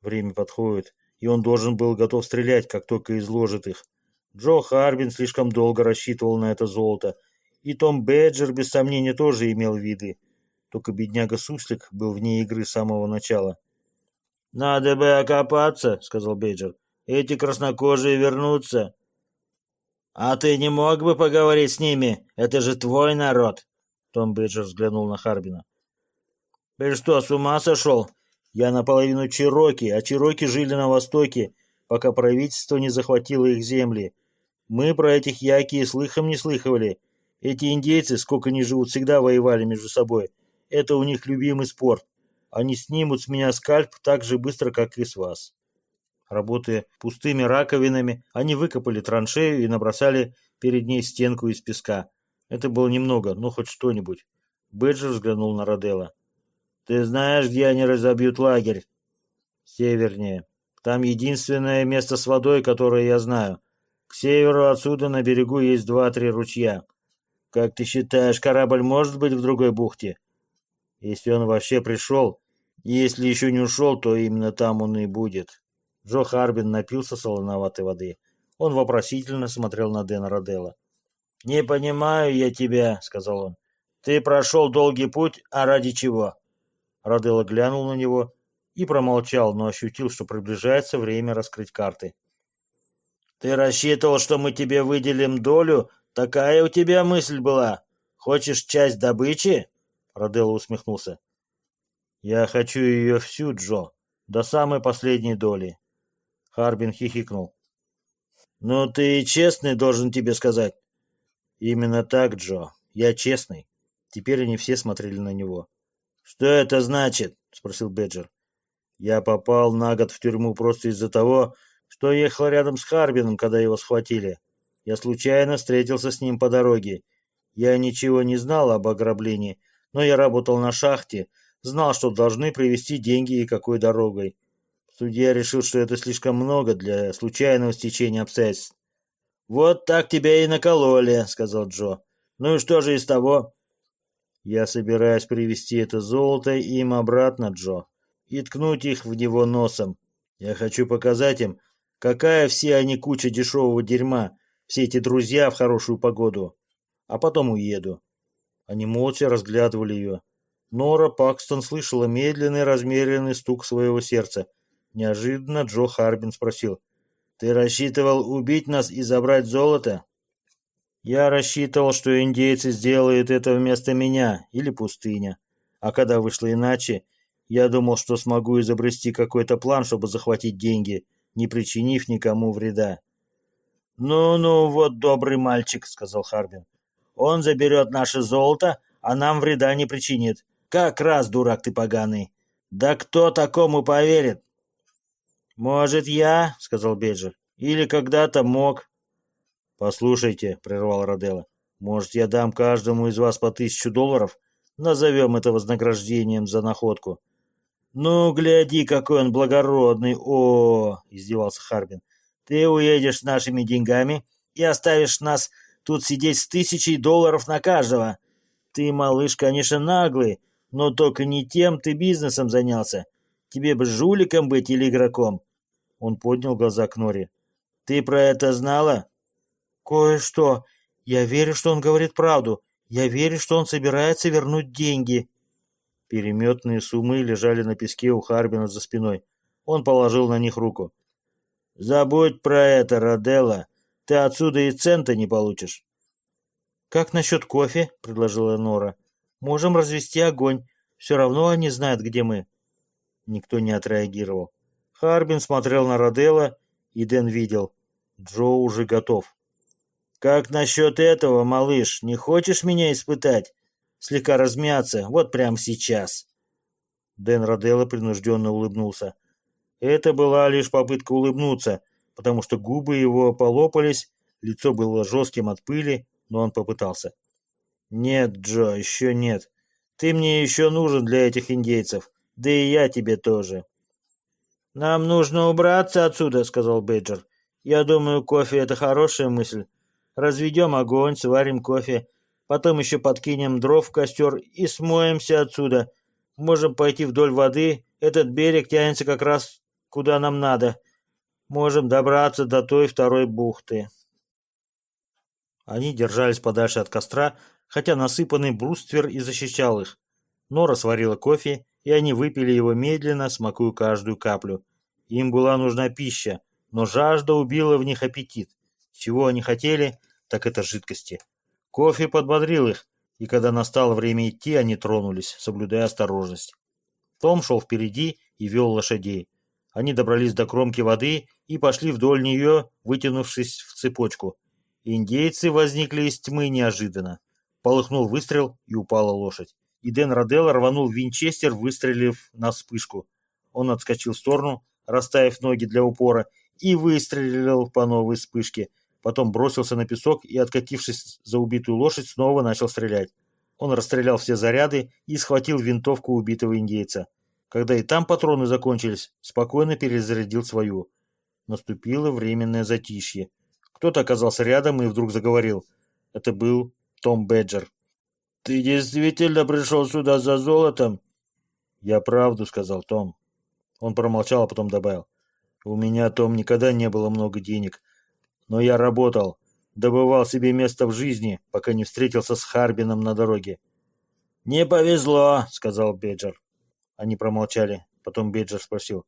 Время подходит, и он должен был готов стрелять, как только изложит их. Джо Харбин слишком долго рассчитывал на это золото, и Том Беджер, без сомнения, тоже имел виды. Только бедняга Суслик был вне игры с самого начала. «Надо бы окопаться», — сказал Беджер. «Эти краснокожие вернутся». «А ты не мог бы поговорить с ними? Это же твой народ!» Том Беджер взглянул на Харбина. «Ты что, с ума сошел? Я наполовину Чироки, а Чироки жили на Востоке, пока правительство не захватило их земли. Мы про этих яки и слыхом не слыхивали. Эти индейцы, сколько они живут, всегда воевали между собой. Это у них любимый спорт. Они снимут с меня скальп так же быстро, как и с вас. Работая пустыми раковинами, они выкопали траншею и набросали перед ней стенку из песка. Это было немного, но хоть что-нибудь. Бэджер взглянул на Роделла. «Ты знаешь, где они разобьют лагерь?» «Севернее. Там единственное место с водой, которое я знаю. К северу отсюда на берегу есть два-три ручья. Как ты считаешь, корабль может быть в другой бухте?» «Если он вообще пришел, если еще не ушел, то именно там он и будет». Джо Харбин напился солоноватой воды. Он вопросительно смотрел на Дэна Роделла. «Не понимаю я тебя», — сказал он. «Ты прошел долгий путь, а ради чего?» Роделло глянул на него и промолчал, но ощутил, что приближается время раскрыть карты. «Ты рассчитывал, что мы тебе выделим долю? Такая у тебя мысль была. Хочешь часть добычи?» Роделло усмехнулся. «Я хочу ее всю, Джо, до самой последней доли. Харбин хихикнул. «Ну, ты честный, должен тебе сказать». «Именно так, Джо. Я честный». Теперь они все смотрели на него. «Что это значит?» — спросил Беджер. «Я попал на год в тюрьму просто из-за того, что ехал рядом с Харбином, когда его схватили. Я случайно встретился с ним по дороге. Я ничего не знал об ограблении, но я работал на шахте, знал, что должны привезти деньги и какой дорогой. Судья решил, что это слишком много для случайного стечения обстоятельств. «Вот так тебя и накололи», — сказал Джо. «Ну и что же из того?» «Я собираюсь привезти это золото им обратно, Джо, и ткнуть их в него носом. Я хочу показать им, какая все они куча дешевого дерьма, все эти друзья в хорошую погоду. А потом уеду». Они молча разглядывали ее. Нора Пакстон слышала медленный размеренный стук своего сердца — Неожиданно Джо Харбин спросил. «Ты рассчитывал убить нас и забрать золото?» «Я рассчитывал, что индейцы сделают это вместо меня, или пустыня. А когда вышло иначе, я думал, что смогу изобрести какой-то план, чтобы захватить деньги, не причинив никому вреда». «Ну-ну, вот добрый мальчик», — сказал Харбин. «Он заберет наше золото, а нам вреда не причинит. Как раз, дурак ты поганый. Да кто такому поверит?» «Может, я?» — сказал Беджер. «Или когда-то мог». «Послушайте», — прервал Роделло, — «может, я дам каждому из вас по тысячу долларов? Назовем это вознаграждением за находку». «Ну, гляди, какой он благородный! О!» — издевался Харбин. «Ты уедешь с нашими деньгами и оставишь нас тут сидеть с тысячей долларов на каждого. Ты, малыш, конечно, наглый, но только не тем ты бизнесом занялся. Тебе бы жуликом быть или игроком. Он поднял глаза к Норе. «Ты про это знала?» «Кое-что. Я верю, что он говорит правду. Я верю, что он собирается вернуть деньги». Переметные суммы лежали на песке у Харбина за спиной. Он положил на них руку. «Забудь про это, Роделла. Ты отсюда и цента не получишь». «Как насчет кофе?» — предложила Нора. «Можем развести огонь. Все равно они знают, где мы». Никто не отреагировал. Харбин смотрел на Роделла, и Дэн видел. Джо уже готов. «Как насчет этого, малыш? Не хочешь меня испытать? Слегка размяться, вот прямо сейчас». Дэн Роделло принужденно улыбнулся. Это была лишь попытка улыбнуться, потому что губы его полопались, Лицо было жестким от пыли, но он попытался. «Нет, Джо, еще нет. Ты мне еще нужен для этих индейцев. Да и я тебе тоже». «Нам нужно убраться отсюда», — сказал Бейджер. «Я думаю, кофе — это хорошая мысль. Разведем огонь, сварим кофе, потом еще подкинем дров в костер и смоемся отсюда. Можем пойти вдоль воды, этот берег тянется как раз куда нам надо. Можем добраться до той второй бухты». Они держались подальше от костра, хотя насыпанный бруствер и защищал их. Нора сварила кофе, и они выпили его медленно, смакуя каждую каплю. Им была нужна пища, но жажда убила в них аппетит. Чего они хотели, так это жидкости. Кофе подбодрил их, и когда настало время идти, они тронулись, соблюдая осторожность. Том шел впереди и вел лошадей. Они добрались до кромки воды и пошли вдоль нее, вытянувшись в цепочку. Индейцы возникли из тьмы неожиданно. Полыхнул выстрел, и упала лошадь. И Дэн Роделло рванул винчестер, выстрелив на вспышку. Он отскочил в сторону, расставив ноги для упора, и выстрелил по новой вспышке. Потом бросился на песок и, откатившись за убитую лошадь, снова начал стрелять. Он расстрелял все заряды и схватил винтовку убитого индейца. Когда и там патроны закончились, спокойно перезарядил свою. Наступило временное затишье. Кто-то оказался рядом и вдруг заговорил. Это был том Беджер. «Ты действительно пришел сюда за золотом?» «Я правду», — сказал Том. Он промолчал, а потом добавил. «У меня, Том, никогда не было много денег. Но я работал, добывал себе место в жизни, пока не встретился с Харбином на дороге». «Не повезло», — сказал Беджер. Они промолчали. Потом Беджер спросил.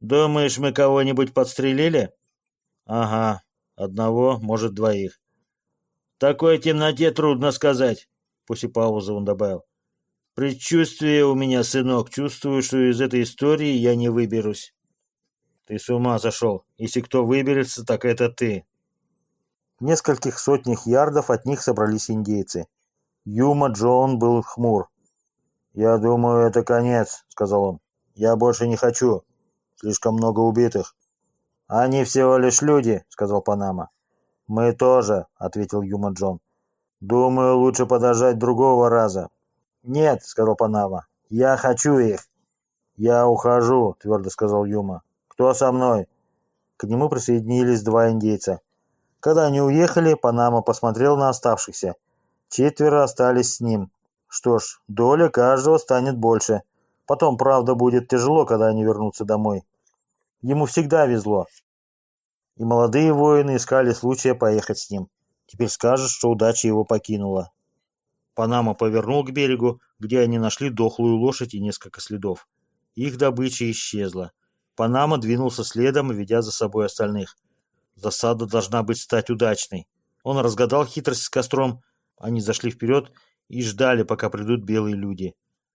«Думаешь, мы кого-нибудь подстрелили?» «Ага, Одного, может, двоих. В такой темноте трудно сказать, после паузы он добавил. Предчувствие у меня, сынок, чувствую, что из этой истории я не выберусь. Ты с ума сошел. Если кто выберется, так это ты. В нескольких сотнях ярдов от них собрались индейцы. Юма Джон был хмур. «Я думаю, это конец», — сказал он. «Я больше не хочу. Слишком много убитых. «Они всего лишь люди», — сказал Панама. «Мы тоже», — ответил Юма Джон. «Думаю, лучше подождать другого раза». «Нет», — сказал Панама, — «я хочу их». «Я ухожу», — твердо сказал Юма. «Кто со мной?» К нему присоединились два индейца. Когда они уехали, Панама посмотрел на оставшихся. Четверо остались с ним. Что ж, доля каждого станет больше. Потом, правда, будет тяжело, когда они вернутся домой. Ему всегда везло. И молодые воины искали случая поехать с ним. Теперь скажешь, что удача его покинула. Панама повернул к берегу, где они нашли дохлую лошадь и несколько следов. Их добыча исчезла. Панама двинулся следом, ведя за собой остальных. Засада должна быть стать удачной. Он разгадал хитрость с костром. Они зашли вперед и ждали, пока придут белые люди.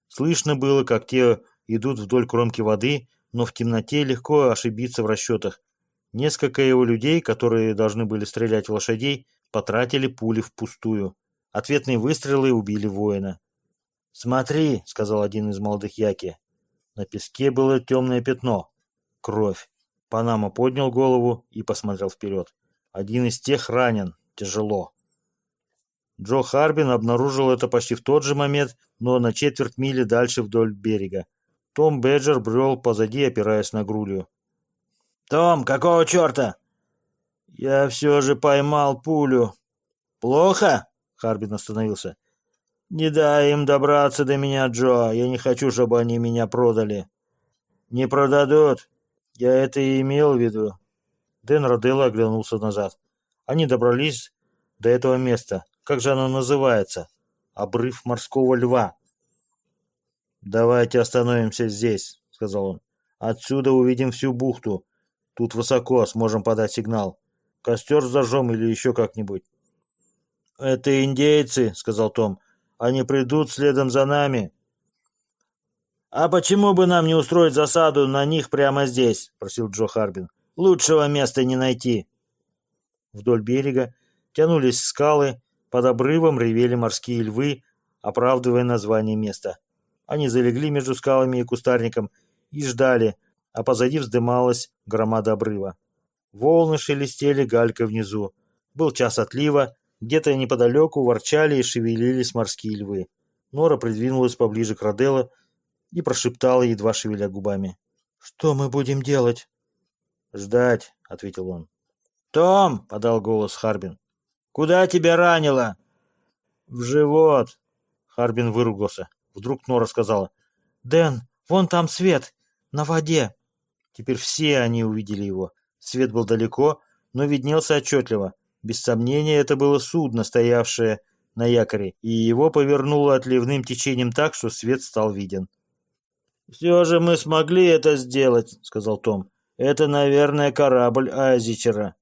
Слышно было, как те идут вдоль кромки воды, но в темноте легко ошибиться в расчетах. Несколько его людей, которые должны были стрелять в лошадей, потратили пули впустую. Ответные выстрелы убили воина. «Смотри», — сказал один из молодых яки. На песке было темное пятно. Кровь. Панама поднял голову и посмотрел вперед. Один из тех ранен. Тяжело. Джо Харбин обнаружил это почти в тот же момент, но на четверть мили дальше вдоль берега. Том Беджер брел позади, опираясь на грудью. «Том, какого черта?» «Я все же поймал пулю». «Плохо?» — Харбин остановился. «Не дай им добраться до меня, Джо. Я не хочу, чтобы они меня продали». «Не продадут. Я это и имел в виду». Дэн Роделло оглянулся назад. Они добрались до этого места. Как же оно называется? Обрыв морского льва. «Давайте остановимся здесь», — сказал он. «Отсюда увидим всю бухту. Тут высоко, сможем подать сигнал. Костер зажжем или еще как-нибудь». «Это индейцы», — сказал Том. «Они придут следом за нами». «А почему бы нам не устроить засаду на них прямо здесь?» — просил Джо Харбин. «Лучшего места не найти». Вдоль берега тянулись скалы, под обрывом ревели морские львы, оправдывая название места. Они залегли между скалами и кустарником и ждали, а позади вздымалась громада обрыва. Волны шелестели галькой внизу. Был час отлива, где-то неподалеку ворчали и шевелились морские львы. Нора придвинулась поближе к Роделло и прошептала, едва шевеля губами. «Что мы будем делать?» «Ждать», — ответил он. «Том!» — подал голос Харбин. «Куда тебя ранило?» «В живот!» — Харбин выругался. Вдруг Нора сказала. «Дэн, вон там свет, на воде!» Теперь все они увидели его. Свет был далеко, но виднелся отчетливо. Без сомнения, это было судно, стоявшее на якоре, и его повернуло отливным течением так, что свет стал виден. «Все же мы смогли это сделать», — сказал Том. «Это, наверное, корабль Айзичера».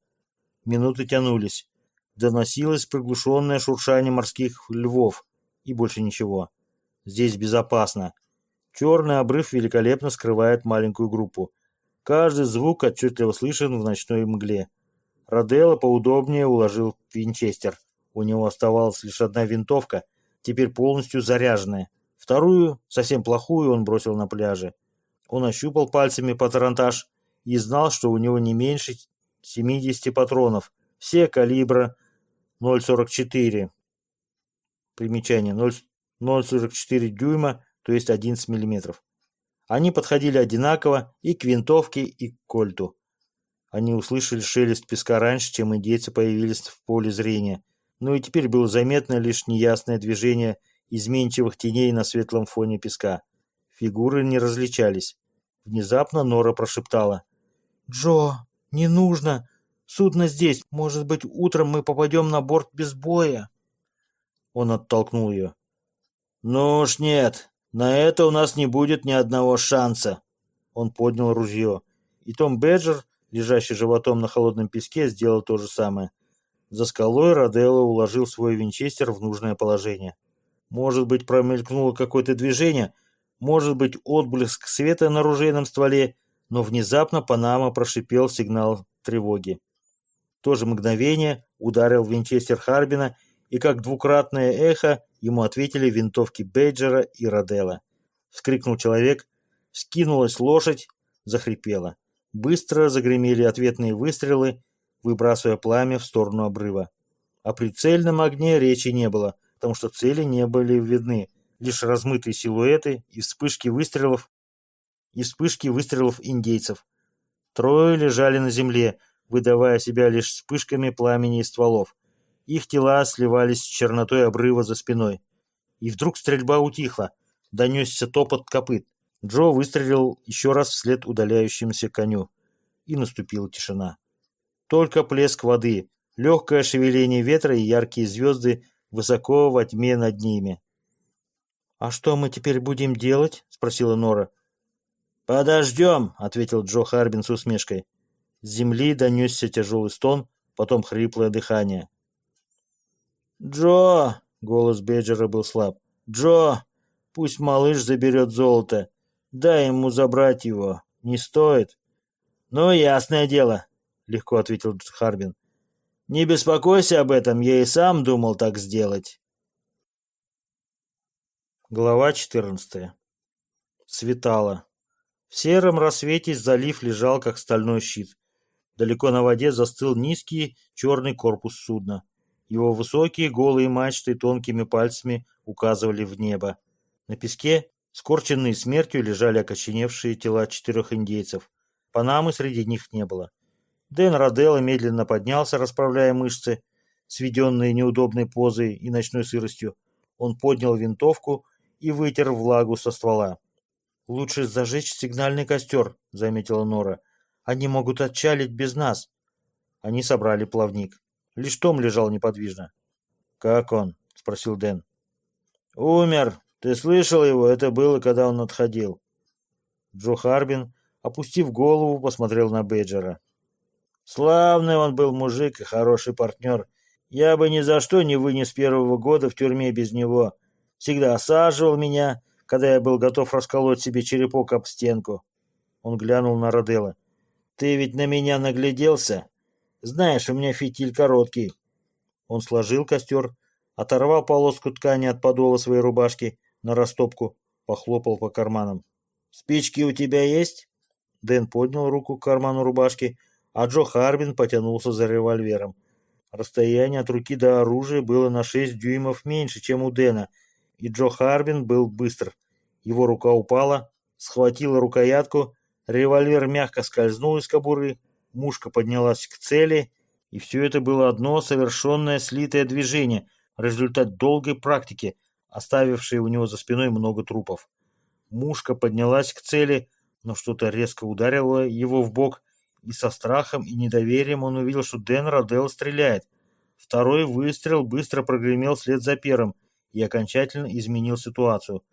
Минуты тянулись. Доносилось приглушенное шуршание морских львов. И больше ничего. Здесь безопасно. Черный обрыв великолепно скрывает маленькую группу. Каждый звук отчетливо слышен в ночной мгле. Роделло поудобнее уложил винчестер. У него оставалась лишь одна винтовка, теперь полностью заряженная. Вторую, совсем плохую, он бросил на пляже. Он ощупал пальцами патронтаж и знал, что у него не меньше 70 патронов, все калибра 0,44. Примечание 0,44 дюйма, то есть 11 миллиметров. Они подходили одинаково и к винтовке, и к кольту. Они услышали шелест песка раньше, чем индейцы появились в поле зрения, но и теперь было заметно лишь неясное движение изменчивых теней на светлом фоне песка. Фигуры не различались. Внезапно Нора прошептала. «Джо, не нужно! Судно здесь. Может быть, утром мы попадем на борт без боя?» Он оттолкнул ее. «Ну уж нет. На это у нас не будет ни одного шанса». Он поднял ружье. И Том Беджер лежащий животом на холодном песке, сделал то же самое. За скалой Роделло уложил свой винчестер в нужное положение. Может быть, промелькнуло какое-то движение, может быть, отблеск света на ружейном стволе, но внезапно Панама прошипел сигнал тревоги. В то же мгновение ударил винчестер Харбина, и как двукратное эхо ему ответили винтовки Бейджера и Роделла. Вскрикнул человек, скинулась лошадь, захрипела. Быстро загремели ответные выстрелы, выбрасывая пламя в сторону обрыва. О прицельном огне речи не было, потому что цели не были видны, лишь размытые силуэты и вспышки выстрелов и вспышки выстрелов индейцев. Трое лежали на земле, выдавая себя лишь вспышками пламени и стволов. Их тела сливались с чернотой обрыва за спиной. И вдруг стрельба утихла, донесся топот копыт. Джо выстрелил еще раз вслед удаляющемуся коню. И наступила тишина. Только плеск воды, легкое шевеление ветра и яркие звезды высоко во тьме над ними. «А что мы теперь будем делать?» — спросила Нора. «Подождем», — ответил Джо Харбин с усмешкой. С земли донесся тяжелый стон, потом хриплое дыхание. «Джо!» — голос Беджера был слаб. «Джо! Пусть малыш заберет золото. Дай ему забрать его. Не стоит. Ну, ясное дело, легко ответил Харбин. Не беспокойся об этом, я и сам думал так сделать. Глава 14. Светало. В сером рассвете залив лежал, как стальной щит. Далеко на воде застыл низкий черный корпус судна. Его высокие голые мачты тонкими пальцами указывали в небо. На песке Скорченные смертью лежали окоченевшие тела четырех индейцев. Панамы среди них не было. Дэн Роделло медленно поднялся, расправляя мышцы, сведенные неудобной позой и ночной сыростью. Он поднял винтовку и вытер влагу со ствола. «Лучше зажечь сигнальный костер», — заметила Нора. «Они могут отчалить без нас». Они собрали плавник. Лишь Том лежал неподвижно. «Как он?» — спросил Дэн. «Умер», ты слышал его? Это было, когда он отходил. Джо Харбин, опустив голову, посмотрел на Бейджера. Славный он был мужик и хороший партнер. Я бы ни за что не вынес первого года в тюрьме без него. Всегда осаживал меня, когда я был готов расколоть себе черепок об стенку. Он глянул на Роделла. «Ты ведь на меня нагляделся? Знаешь, у меня фитиль короткий». Он сложил костер, оторвал полоску ткани от подола своей рубашки на растопку, похлопал по карманам. «Спички у тебя есть?» Дэн поднял руку к карману рубашки, а Джо Харбин потянулся за револьвером. Расстояние от руки до оружия было на 6 дюймов меньше, чем у Дэна, и Джо Харбин был быстр. Его рука упала, схватила рукоятку, револьвер мягко скользнул из кобуры, мушка поднялась к цели, и все это было одно совершенное слитое движение, результат долгой практики, оставившей у него за спиной много трупов. Мушка поднялась к цели, но что-то резко ударило его в бок, и со страхом и недоверием он увидел, что Дэн Роделл стреляет. Второй выстрел быстро прогремел вслед за первым и окончательно изменил ситуацию.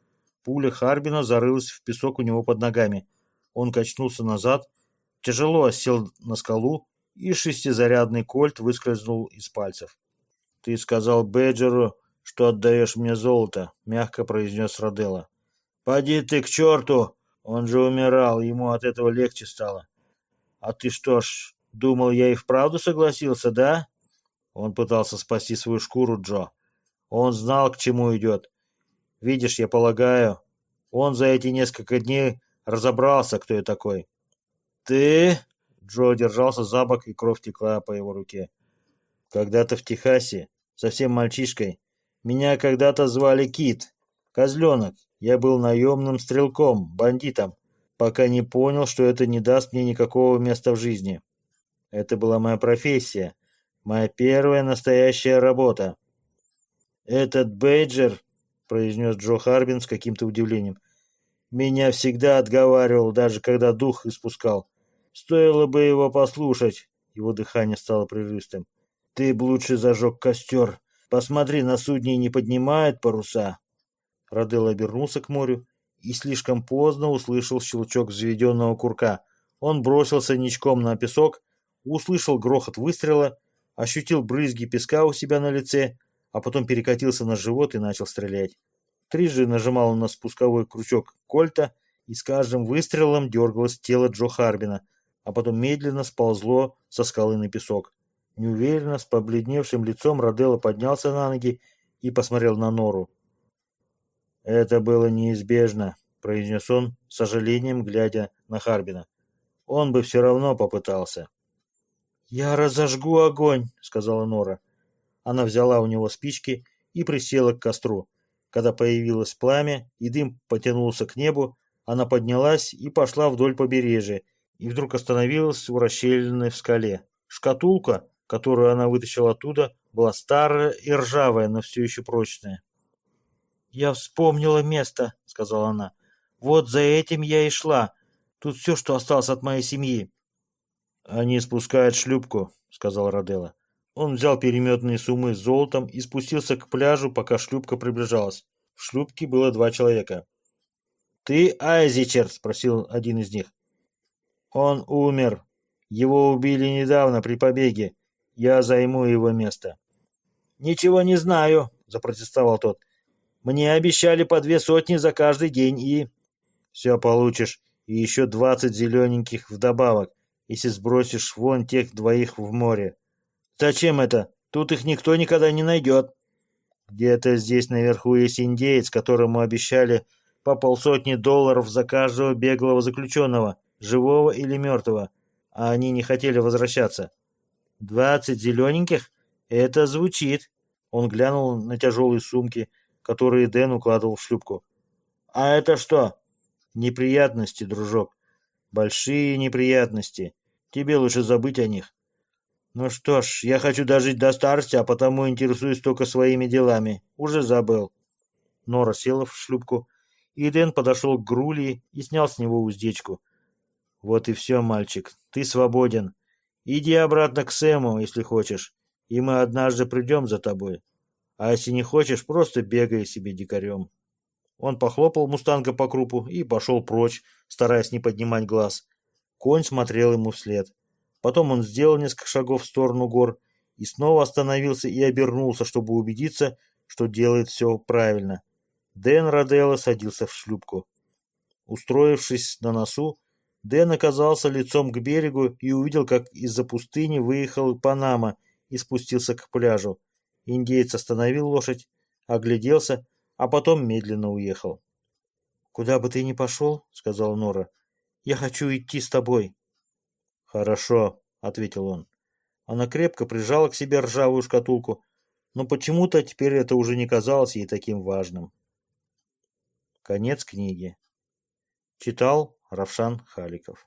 Пуля Харбина зарылась в песок у него под ногами. Он качнулся назад, тяжело осел на скалу, и шестизарядный кольт выскользнул из пальцев. «Ты сказал Бэджеру, что отдаешь мне золото», — мягко произнес Роделла. «Поди ты к черту! Он же умирал, ему от этого легче стало». «А ты что ж, думал, я и вправду согласился, да?» Он пытался спасти свою шкуру, Джо. Он знал, к чему идет. Видишь, я полагаю, он за эти несколько дней разобрался, кто я такой. «Ты?» Джо держался за бок, и кровь текла по его руке. «Когда-то в Техасе, совсем мальчишкой, меня когда-то звали Кит, козленок. Я был наемным стрелком, бандитом, пока не понял, что это не даст мне никакого места в жизни. Это была моя профессия, моя первая настоящая работа. Этот бейджер, произнес Джо Харбин с каким-то удивлением, меня всегда отговаривал, даже когда дух испускал. Стоило бы его послушать. Его дыхание стало прерывистым. Ты б лучше зажег костер. Посмотри, на судне не поднимает паруса. Родел обернулся к морю и слишком поздно услышал щелчок взведенного курка. Он бросился ничком на песок, услышал грохот выстрела, ощутил брызги песка у себя на лице, а потом перекатился на живот и начал стрелять. Трижды нажимал на спусковой крючок кольта, и с каждым выстрелом дергалось тело Джо Харбина, а потом медленно сползло со скалы на песок. Неуверенно, с побледневшим лицом Роделло поднялся на ноги и посмотрел на нору. «Это было неизбежно», — произнес он, с сожалением глядя на Харбина. «Он бы все равно попытался». «Я разожгу огонь», — сказала Нора. Она взяла у него спички и присела к костру. Когда появилось пламя и дым потянулся к небу, она поднялась и пошла вдоль побережья, и вдруг остановилась у расщелины в скале. Шкатулка, которую она вытащила оттуда, была старая и ржавая, но все еще прочная. «Я вспомнила место», — сказала она. «Вот за этим я и шла. Тут все, что осталось от моей семьи». «Они спускают шлюпку», — сказал Роделла. Он взял переметные суммы с золотом и спустился к пляжу, пока шлюпка приближалась. В шлюпке было два человека. «Ты Айзичер?» — спросил один из них. «Он умер. Его убили недавно при побеге. Я займу его место». «Ничего не знаю», — запротестовал тот. «Мне обещали по две сотни за каждый день и...» «Все получишь, и еще двадцать зелененьких вдобавок, если сбросишь вон тех двоих в море». «Зачем это? Тут их никто никогда не найдет». «Где-то здесь наверху есть индеец, которому обещали по полсотни долларов за каждого беглого заключенного, живого или мертвого, а они не хотели возвращаться. Двадцать зелененьких? Это звучит. Он глянул на тяжелые сумки, которые Дэн укладывал в шлюпку. А это что? Неприятности, дружок. Большие неприятности. Тебе лучше забыть о них. Ну что ж, я хочу дожить до старости, а потому интересуюсь только своими делами. Уже забыл. Нора села в шлюпку, и Дэн подошел к Грули и снял с него уздечку. Вот и все, мальчик, ты свободен. Иди обратно к Сэму, если хочешь, и мы однажды придем за тобой. А если не хочешь, просто бегай себе дикарем. Он похлопал мустанга по крупу и пошел прочь, стараясь не поднимать глаз. Конь смотрел ему вслед. Потом он сделал несколько шагов в сторону гор и снова остановился и обернулся, чтобы убедиться, что делает все правильно. Дэн Роделло садился в шлюпку. Устроившись на носу, Дэн оказался лицом к берегу и увидел, как из-за пустыни выехал Панама и спустился к пляжу. Индеец остановил лошадь, огляделся, а потом медленно уехал. «Куда бы ты ни пошел, — сказал Нора, — я хочу идти с тобой». «Хорошо», — ответил он. Она крепко прижала к себе ржавую шкатулку, но почему-то теперь это уже не казалось ей таким важным. Конец книги. Читал Равшан Халиков.